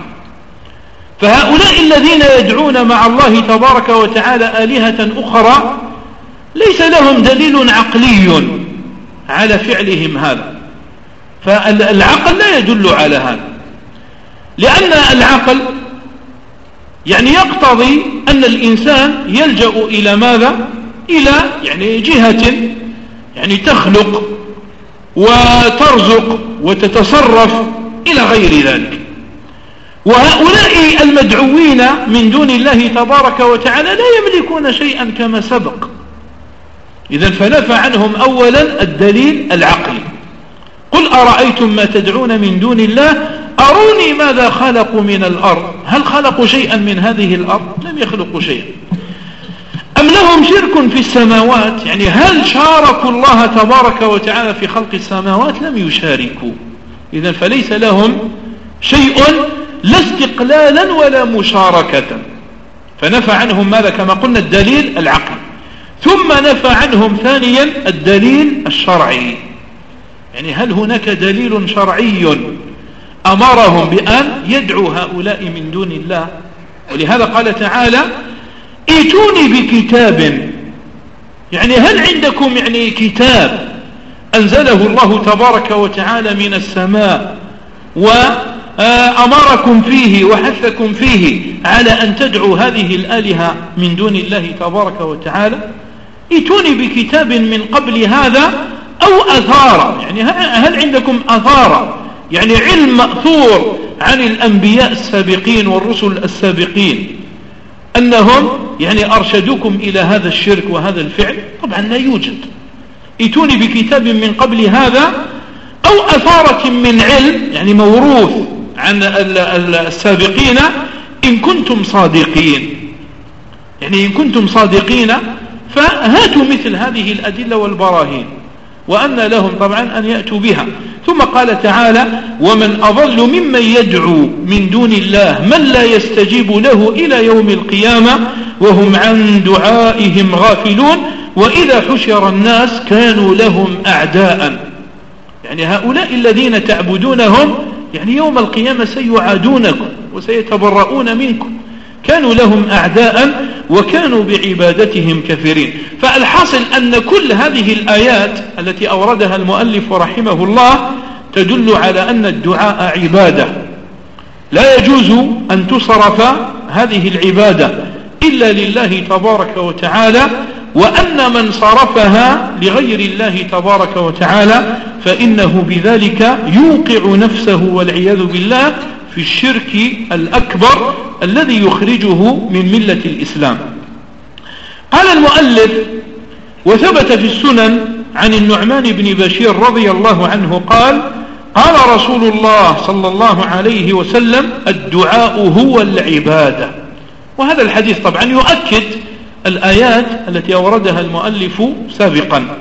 فهؤلاء الذين يدعون مع الله تبارك وتعالى آلهة أخرى ليس لهم دليل عقلي. على فعلهم هذا. فالعقل لا يدل على هذا. لأن العقل يعني يقتضي أن الإنسان يلجأ إلى ماذا؟ إلى يعني جهة يعني تخلق وترزق وتتصرف إلى غير ذلك. وهؤلاء المدعوين من دون الله تبارك وتعالى لا يملكون شيئا كما سبق. إذا فنفى عنهم أولا الدليل العقلي. قل أرأيتم ما تدعون من دون الله؟ أروني ماذا خلقوا من الأرض؟ هل خلقوا شيئا من هذه الأرض؟ لم يخلقوا شيئا. أم لهم شرك في السماوات؟ يعني هل شاركوا الله تبارك وتعالى في خلق السماوات؟ لم يشاركوا. إذا فليس لهم شيء لا استقلالا ولا مشاركة. فنفى عنهم ماذا؟ كما قلنا الدليل العقل ثم نفى عنهم ثانيا الدليل الشرعي. يعني هل هناك دليل شرعي أمرهم بأن يدعوا هؤلاء من دون الله؟ ولهذا قال تعالى ائتوني بكتاب. يعني هل عندكم يعني كتاب أنزله الله تبارك وتعالى من السماء وأمركم فيه وحثكم فيه على أن تدعوا هذه الآلهة من دون الله تبارك وتعالى؟ ائتوني بكتاب من قبل هذا أو أثارة يعني هل عندكم أثارة يعني علم مأثور عن الأنبياء السابقين والرسل السابقين. أنهم يعني أرشدوكم إلى هذا الشرك وهذا الفعل؟ طبعا لا يوجد. ائتوني بكتاب من قبل هذا أو أثارة من علم يعني موروث عن السابقين إن كنتم صادقين. يعني إن كنتم صادقين فهاتوا مثل هذه الأدلة والبراهين وأن لهم طبعا أن يأتوا بها. ثم قال تعالى ومن أضل ممن يدعو من دون الله من لا يستجيب له إلى يوم القيامة وهم عن دعائهم غافلون وإذا حشر الناس كانوا لهم أعداء. يعني هؤلاء الذين تعبدونهم يعني يوم القيامة سيعادونكم وسيتبرؤون منكم. كانوا لهم أعداء وكانوا بعبادتهم كثيرين فالحاصل أن كل هذه الآيات التي أوردها المؤلف رحمه الله تدل على أن الدعاء عبادة. لا يجوز أن تصرف هذه العبادة إلا لله تبارك وتعالى وأن من صرفها لغير الله تبارك وتعالى فإنه بذلك يوقع نفسه والعياذ بالله في الشرك الأكبر الذي يخرجه من ملة الإسلام. قال المؤلف وثبت في السنن عن النعمان بن بشير رضي الله عنه قال قال رسول الله صلى الله عليه وسلم الدعاء هو العبادة. وهذا الحديث طبعا يؤكد الآيات التي أوردها المؤلف سابقا.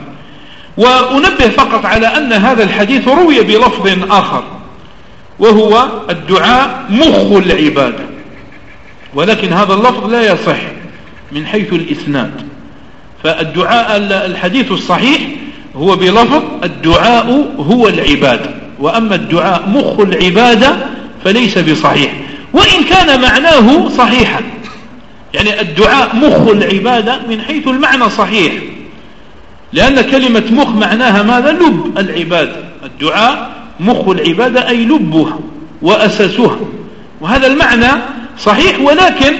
وأنبه فقط على أن هذا الحديث روي بلفظ آخر. وهو الدعاء مخ العبادة. ولكن هذا اللفظ لا يصح من حيث الإسناد. فالدعاء الحديث الصحيح هو بلفظ الدعاء هو العبادة. وأما الدعاء مخ العبادة فليس بصحيح. وإن كان معناه صحيحا. يعني الدعاء مخ العبادة من حيث المعنى صحيح. لأن كلمة مخ معناها ماذا؟ لب العبادة. الدعاء مخ العبادة أي لبها وأساسها وهذا المعنى صحيح ولكن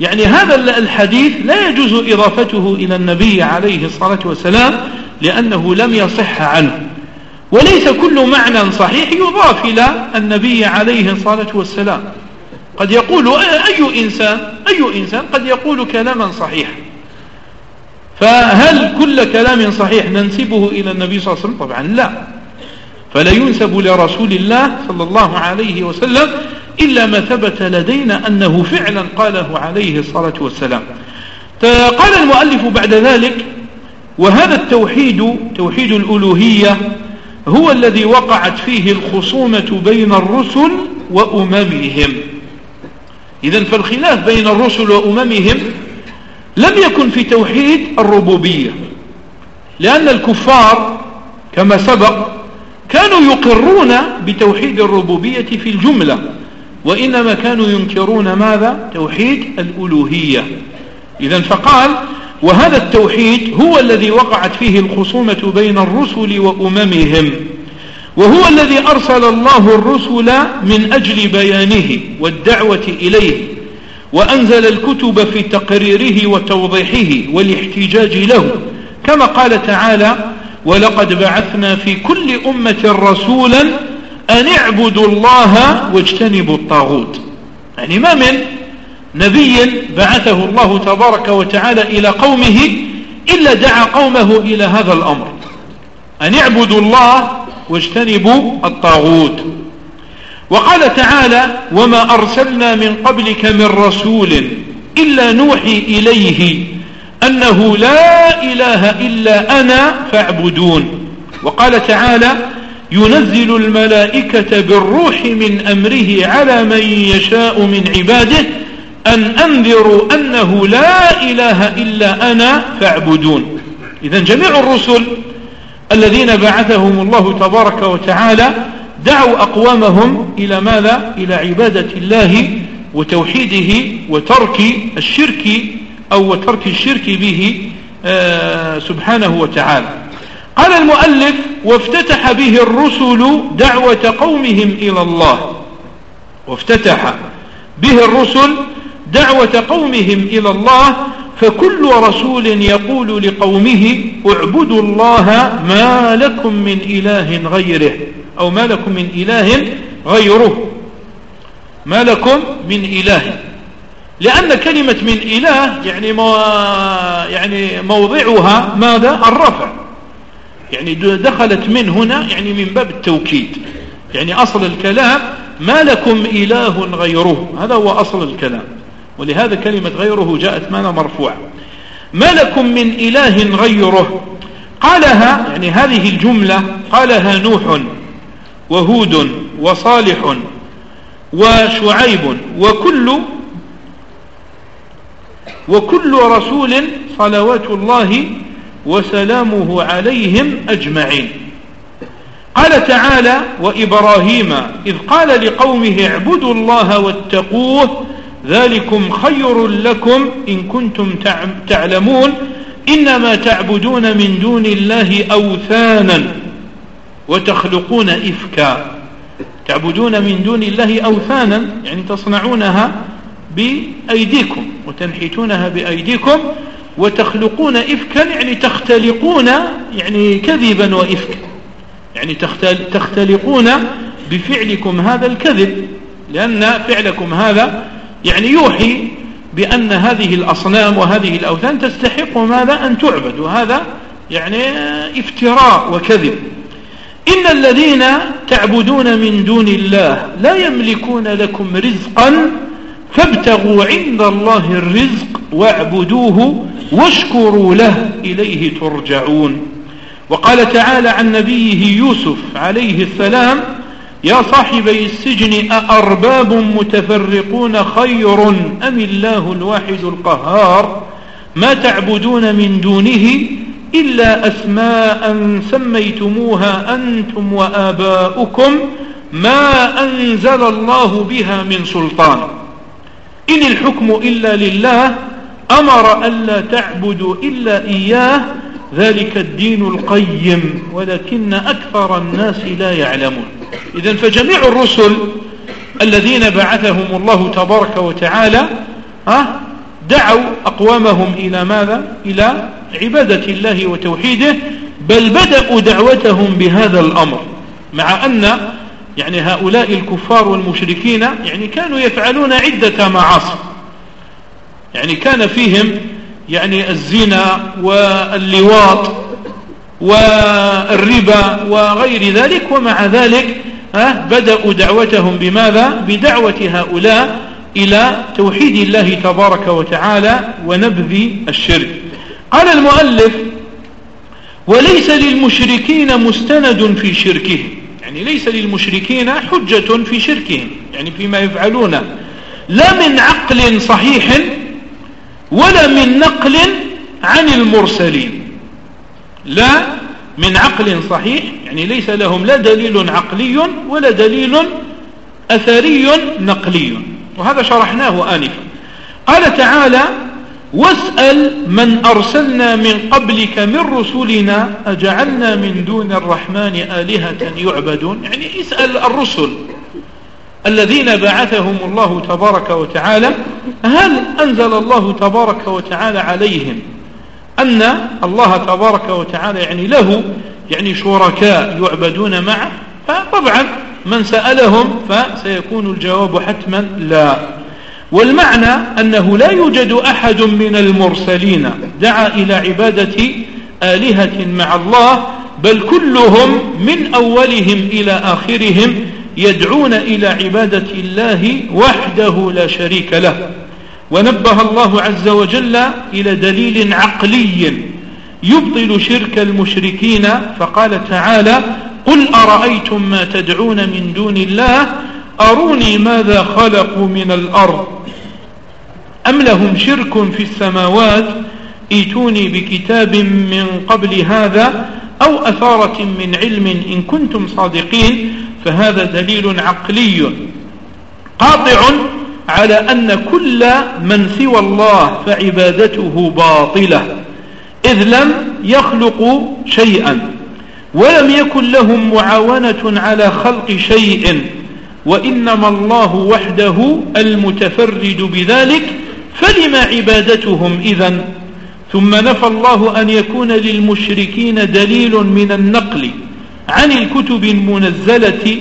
يعني هذا الحديث لا يجوز إضافته إلى النبي عليه الصلاة والسلام لأنه لم يصح عنه. وليس كل معنى صحيح يضاف إلى النبي عليه الصلاة والسلام. قد يقول أي إنسان أي إنسان قد يقول كلاما صحيحا. فهل كل كلام صحيح ننسبه إلى النبي صلى الله عليه وسلم؟ طبعا لا. فلا ينسب لرسول الله صلى الله عليه وسلم إلا ما ثبت لدينا أنه فعلا قاله عليه الصلاة والسلام. قال المؤلف بعد ذلك وهذا التوحيد توحيد الألوهية هو الذي وقعت فيه الخصومة بين الرسل وأممهم. إذا فالخلاف بين الرسل وأممهم لم يكن في توحيد الربوبية لأن الكفار كما سبق كانوا يقرون بتوحيد الربوبية في الجملة وإنما كانوا ينكرون ماذا؟ توحيد الألوهية. إذا فقال وهذا التوحيد هو الذي وقعت فيه الخصومة بين الرسل وأممهم وهو الذي أرسل الله الرسل من أجل بيانه والدعوة إليه وأنزل الكتب في تقريره وتوضيحه والاحتجاج له كما قال تعالى ولقد بعثنا في كل أمة رسولا أن اعبدوا الله واجتنبوا الطاغوت. يعني ما من نبي بعثه الله تبارك وتعالى إلى قومه إلا دعا قومه إلى هذا الأمر. أن اعبدوا الله واجتنبوا الطاغوت. وقال تعالى وما أرسلنا من قبلك من رسول إلا نوحي إليه أنه لا إله إلا أنا فاعبدون. وقال تعالى ينزل الملائكة بالروح من أمره على من يشاء من عباده أن أنذروا أنه لا إله إلا أنا فاعبدون. إذا جميع الرسل الذين بعثهم الله تبارك وتعالى دعوا أقوامهم إلى ماذا؟ إلى عبادة الله وتوحيده وترك الشرك أو وترك الشرك به آه سبحانه وتعالى. قال المؤلف وافتتح به الرسل دعوة قومهم إلى الله. وافتتح به الرسل دعوة قومهم إلى الله فكل رسول يقول لقومه اعبدوا الله ما لكم من إله غيره أو ما لكم من إله غيره. ما لكم من إله. لأن كلمة من إله يعني, مو يعني موضعها ماذا؟ الرفع. يعني دخلت من هنا يعني من باب التوكيد. يعني أصل الكلام ما لكم إله غيره. هذا هو أصل الكلام. ولهذا كلمة غيره جاءت مانا مرفوعة. ما لكم من إله غيره. قالها يعني هذه الجملة قالها نوح وهود وصالح وشعيب وكل وكل رسول صلوات الله وسلامه عليهم أجمعين. قال تعالى وإبراهيم إذ قال لقومه اعبدوا الله واتقوه ذلكم خير لكم إن كنتم تعلمون. إنما تعبدون من دون الله أوثانا وتخلقون إفكا. تعبدون من دون الله أوثانا يعني تصنعونها بأيديكم وتنحتونها بأيديكم وتخلقون إفكا يعني تختلقون يعني كذبا وإفكا. يعني تختلقون بفعلكم هذا الكذب لأن فعلكم هذا يعني يوحي بأن هذه الأصنام وهذه الأوثان تستحق ماذا؟ أن تعبد. وهذا يعني افتراء وكذب. إن الذين تعبدون من دون الله لا يملكون لكم رزقا فابتغوا عند الله الرزق واعبدوه واشكروا له إليه ترجعون. وقال تعالى عن نبيه يوسف عليه السلام يا صاحبي السجن أأرباب متفرقون خير أم الله الواحد القهار؟ ما تعبدون من دونه إلا أسماء سميتموها أنتم وآباؤكم ما أنزل الله بها من سلطان. إن الحكم إلا لله أمر ألا تعبدوا إلا إياه ذلك الدين القيم ولكن أكثر الناس لا يعلمون. إذا فجميع الرسل الذين بعثهم الله تبارك وتعالى ها دعوا أقوامهم إلى ماذا؟ إلى عبادة الله وتوحيده بل بدأوا دعوتهم بهذا الأمر مع أن يعني هؤلاء الكفار والمشركين يعني كانوا يفعلون عدة معاصي. يعني كان فيهم يعني الزنا واللواط والربا وغير ذلك ومع ذلك بدأوا دعوتهم بماذا؟ بدعوة هؤلاء إلى توحيد الله تبارك وتعالى ونبذ الشرك. قال المؤلف وليس للمشركين مستند في شركهم. يعني ليس للمشركين حجة في شركهم يعني فيما يفعلون. لا من عقل صحيح ولا من نقل عن المرسلين. لا من عقل صحيح يعني ليس لهم لا دليل عقلي ولا دليل أثري نقلي. وهذا شرحناه آنفا. قال تعالى واسأل من أرسلنا من قبلك من رسلنا أجعلنا من دون الرحمن آلهة يعبدون؟ يعني اسأل الرسل الذين بعثهم الله تبارك وتعالى هل أنزل الله تبارك وتعالى عليهم أن الله تبارك وتعالى يعني له يعني شركاء يعبدون معه؟ فطبعا من سألهم فسيكون الجواب حتما لا. والمعنى أنه لا يوجد أحد من المرسلين دعا إلى عبادة آلهة مع الله بل كلهم من أولهم إلى آخرهم يدعون إلى عبادة الله وحده لا شريك له. ونبه الله عز وجل إلى دليل عقلي يبطل شرك المشركين فقال تعالى قل أرأيتم ما تدعون من دون الله أروني ماذا خلقوا من الأرض؟ أم لهم شرك في السماوات؟ إيتوني بكتاب من قبل هذا أو أثارة من علم إن كنتم صادقين؟ فهذا دليل عقلي قاطع على أن كل من سوى الله فعبادته باطلة إذ لم يخلقوا شيئا ولم يكن لهم معاونة على خلق شيء. وإنما الله وحده المتفرد بذلك فلما عبادتهم إذا ثم نفى الله أن يكون للمشركين دليل من النقل عن الكتب المنزلة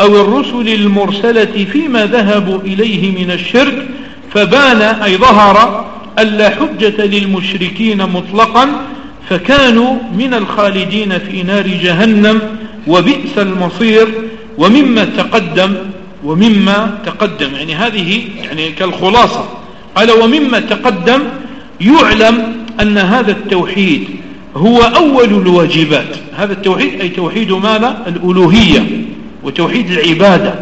أو الرسل المرسلة فيما ذهبوا إليه من الشرك فبان أي ظهر ألا حجة للمشركين مطلقا فكانوا من الخالدين في نار جهنم وبئس المصير. ومما تقدم ومما تقدم يعني هذه يعني كالخلاصة. قال ومما تقدم يعلم أن هذا التوحيد هو أول الواجبات. هذا التوحيد أي توحيد ماذا؟ الألوهية وتوحيد العبادة.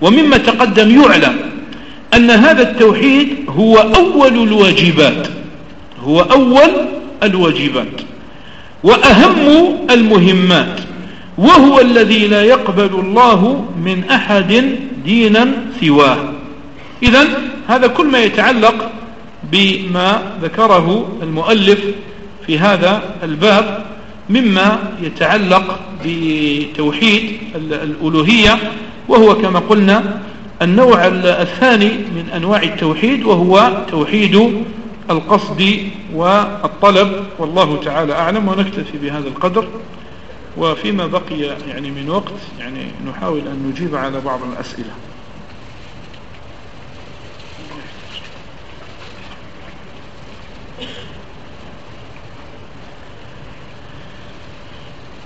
ومما تقدم يعلم أن هذا التوحيد هو أول الواجبات. هو أول الواجبات. وأهم المهمات. وهو الذي لا يقبل الله من أحد دينا سواه. إذا هذا كل ما يتعلق بما ذكره المؤلف في هذا الباب مما يتعلق بتوحيد الألوهية وهو كما قلنا النوع الثاني من أنواع التوحيد وهو توحيد القصد والطلب. والله تعالى أعلم ونكتفي بهذا القدر. وفيما بقي يعني من وقت يعني نحاول أن نجيب على بعض الأسئلة.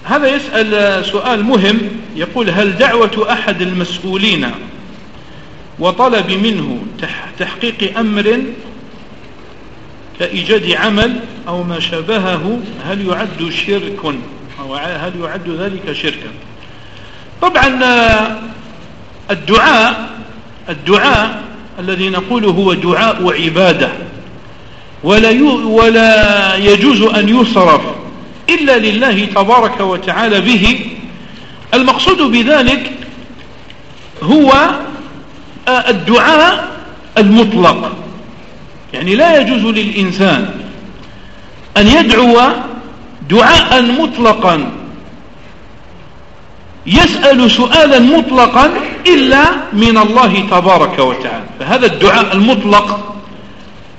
هذا يسأل سؤال مهم يقول هل دعوة أحد المسؤولين وطلب منه تحقيق أمر كإيجاد عمل أو ما شابهه هل يعد شرك؟ أو هل يعد ذلك شركا؟ طبعا الدعاء الدعاء الذي نقول هو دعاء عبادة ولا ولا يجوز أن يصرف إلا لله تبارك وتعالى به. المقصود بذلك هو الدعاء المطلق. يعني لا يجوز للإنسان أن يدعو دعاء مطلقا. يسأل سؤالا مطلقا إلا من الله تبارك وتعالى. فهذا الدعاء المطلق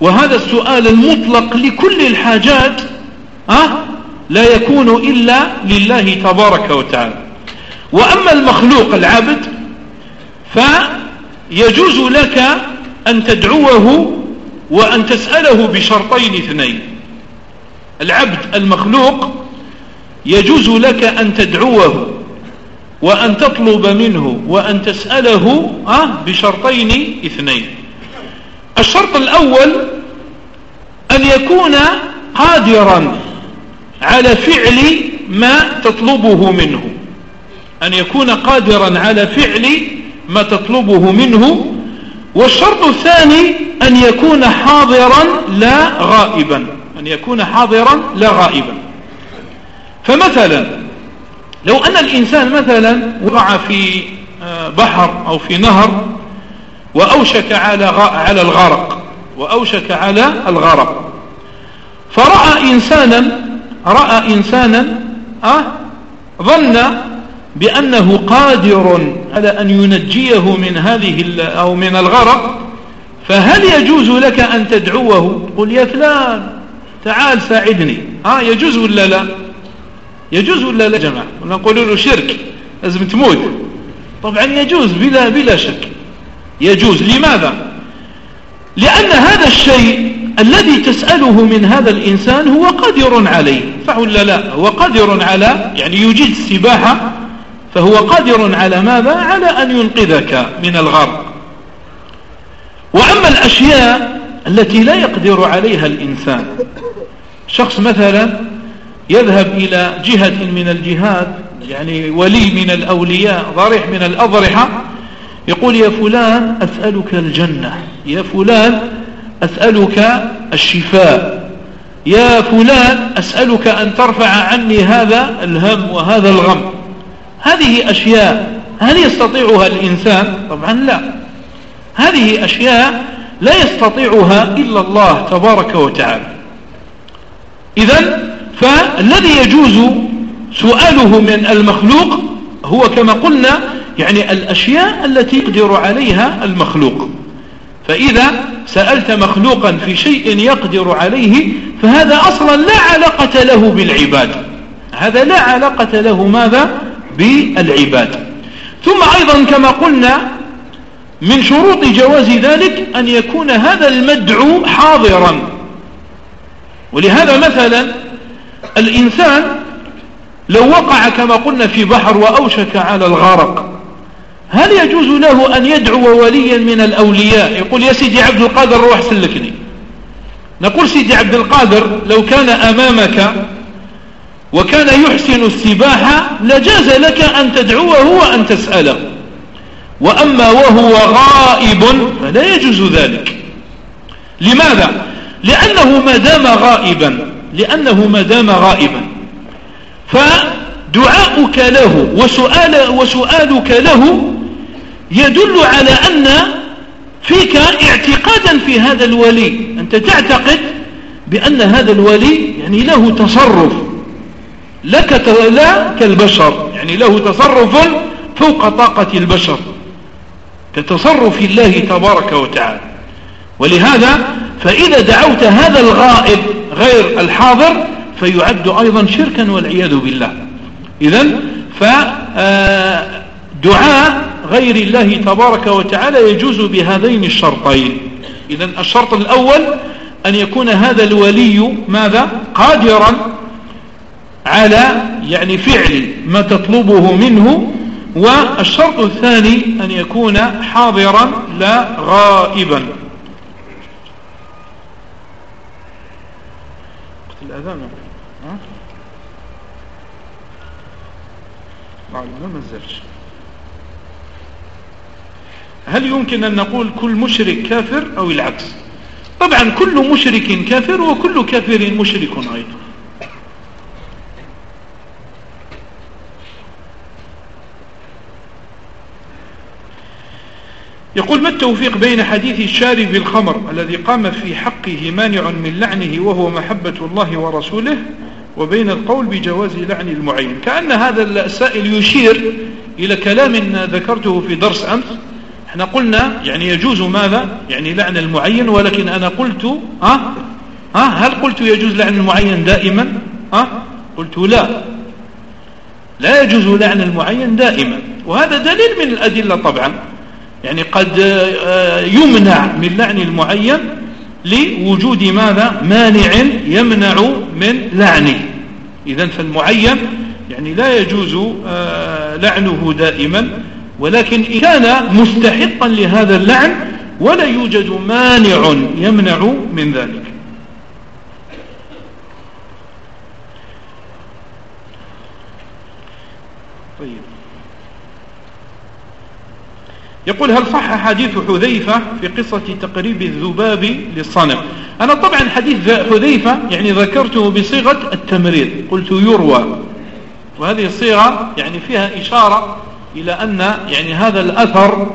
وهذا السؤال المطلق لكل الحاجات أه لا يكون إلا لله تبارك وتعالى. وأما المخلوق العبد فيجوز لك أن تدعوه وأن تسأله بشرطين اثنين. العبد المخلوق يجوز لك أن تدعوه وأن تطلب منه وأن تسأله أه بشرطين اثنين. الشرط الأول أن يكون قادرا على فعل ما تطلبه منه. أن يكون قادرا على فعل ما تطلبه منه. والشرط الثاني أن يكون حاضرا لا غائبا. أن يكون حاضرا لا غائبا. فمثلا لو أن الإنسان مثلا وقع في آه، بحر أو في نهر وأوشك على على الغرق وأوشك على الغرق فرأى إنسانا رأى إنسانا أه ظن بأنه قادر على أن ينجيه من هذه أو من الغرق فهل يجوز لك أن تدعوه؟ قل يا فلان تعال ساعدني. آه يجوز ولا لا؟ يجوز ولا لا جماعة؟ نقول له شرك لازم تموت. طبعا يجوز بلا, بلا شك. يجوز. لماذا؟ لأن هذا الشيء الذي تسأله من هذا الإنسان هو قادر عليه. صح ولا لا؟ هو قادر على يعني يجيد السباحة فهو قادر على ماذا؟ على أن ينقذك من الغرق. وأما الأشياء التي لا يقدر عليها الإنسان. شخص مثلا يذهب إلى جهة من الجهات يعني ولي من الأولياء ضريح من الأضرحة يقول يا فلان أسألك الجنة يا فلان أسألك الشفاء يا فلان أسألك أن ترفع عني هذا الهم وهذا الغم. هذه أشياء هل يستطيعها الإنسان؟ طبعا لا. هذه أشياء لا يستطيعها إلا الله تبارك وتعالى. إذا فالذي يجوز سؤاله من المخلوق هو كما قلنا يعني الأشياء التي يقدر عليها المخلوق. فإذا سألت مخلوقا في شيء يقدر عليه فهذا أصلا لا علاقة له بالعباد. هذا لا علاقة له ماذا؟ بالعباد. ثم أيضا كما قلنا من شروط جواز ذلك أن يكون هذا المدعو حاضرا. ولهذا مثلا الإنسان لو وقع كما قلنا في بحر وأوشك على الغرق هل يجوز له أن يدعو وليا من الأولياء؟ يقول يا سيدي عبد القادر روح سلكني. نقول سيدي عبد القادر لو كان أمامك وكان يحسن السباحة لجاز لك أن تدعوه وأن تسأله. وأما وهو غائب فلا يجوز ذلك. لماذا؟ لأنه ما دام غائبا لأنه ما دام غائبا. فدعاؤك له وسؤال وسؤالك له يدل على أن فيك اعتقادا في هذا الولي. أنت تعتقد بأن هذا الولي يعني له تصرف. لك لا كالبشر يعني له تصرف فوق طاقة البشر. كتصرف الله تبارك وتعالى. ولهذا فإذا دعوت هذا الغائب غير الحاضر فيعد أيضا شركا والعياذ بالله. إذا فدعاء غير الله تبارك وتعالى يجوز بهذين الشرطين. إذا الشرط الأول أن يكون هذا الولي ماذا؟ قادرا على يعني فعل ما تطلبه منه والشرط الثاني أن يكون حاضرا لا غائبا. الأذان. ها؟ ما نزلش. هل يمكن أن نقول كل مشرك كافر أو العكس؟ طبعا كل مشرك كافر وكل كافر مشرك أيضا. يقول ما التوفيق بين حديث الشارب الخمر الذي قام في حقه مانع من لعنه وهو محبة الله ورسوله وبين القول بجواز لعن المعين? كأن هذا السائل يشير إلى كلام ذكرته في درس أمس. إحنا قلنا يعني يجوز ماذا؟ يعني لعن المعين ولكن أنا قلت ها؟ ها؟ هل قلت يجوز لعن المعين دائما؟ ها؟ قلت لا. لا يجوز لعن المعين دائما. وهذا دليل من الأدلة طبعا. يعني قد آه، يمنع من لعن المعين لوجود ماذا؟ مانع يمنع من لعنه. إذا فالمعين يعني لا يجوز آه، لعنه دائما ولكن إن كان مستحقا لهذا اللعن ولا يوجد مانع يمنع من ذلك طيب يقول هل صح حديث حذيفة في قصة تقريب الذباب للصنم؟ أنا طبعا حديث حذيفة يعني ذكرته بصيغة التمرير قلت يروى. وهذه الصيغة يعني فيها إشارة إلى أن يعني هذا الأثر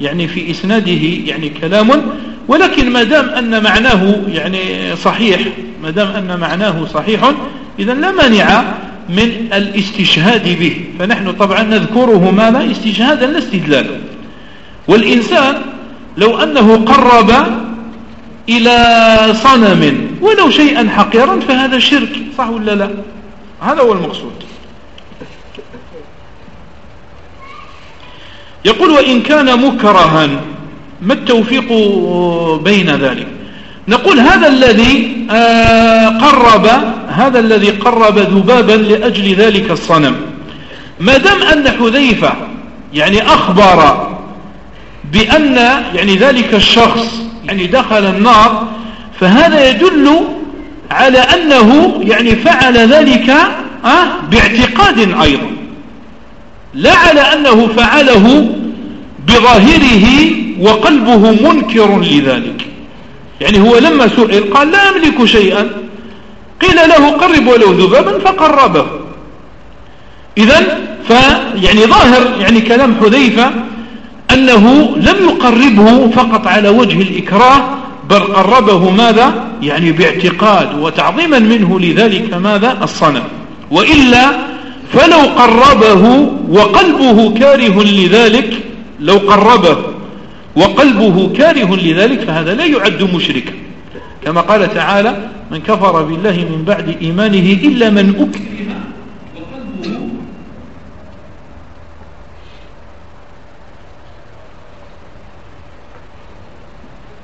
يعني في إسناده يعني كلام ولكن ما دام أن معناه يعني صحيح ما دام أن معناه صحيح إذا لا مانع من الاستشهاد به. فنحن طبعا نذكره ماذا؟ استشهادا لا استدلالا والإنسان لو أنه قرب إلى صنم ولو شيئا حقيرا فهذا شرك صح ولا لا؟ هذا هو المقصود. يقول وإن كان مكرها ما التوفيق بين ذلك؟ نقول هذا الذي آه، قرب هذا الذي قرب ذبابا لأجل ذلك الصنم. ما دام أن حذيفة يعني أخبر بأن يعني ذلك الشخص يعني دخل النار فهذا يدل على أنه يعني فعل ذلك آه، باعتقاد أيضا. لا على أنه فعله بظاهره وقلبه منكر لذلك. يعني هو لما سئل قال لا أملك شيئا. قيل له قرب ولو ذبابا فقربه. إذا فيعني ظاهر يعني كلام حذيفة أنه لم يقربه فقط على وجه الإكراه بل قربه ماذا؟ يعني باعتقاد وتعظيما منه لذلك ماذا؟ الصنم. وإلا فلو قربه وقلبه كاره لذلك لو قربه وقلبه كاره لذلك فهذا لا يعد مشركا. كما قال تعالى من كفر بالله من بعد إيمانه إلا من أكره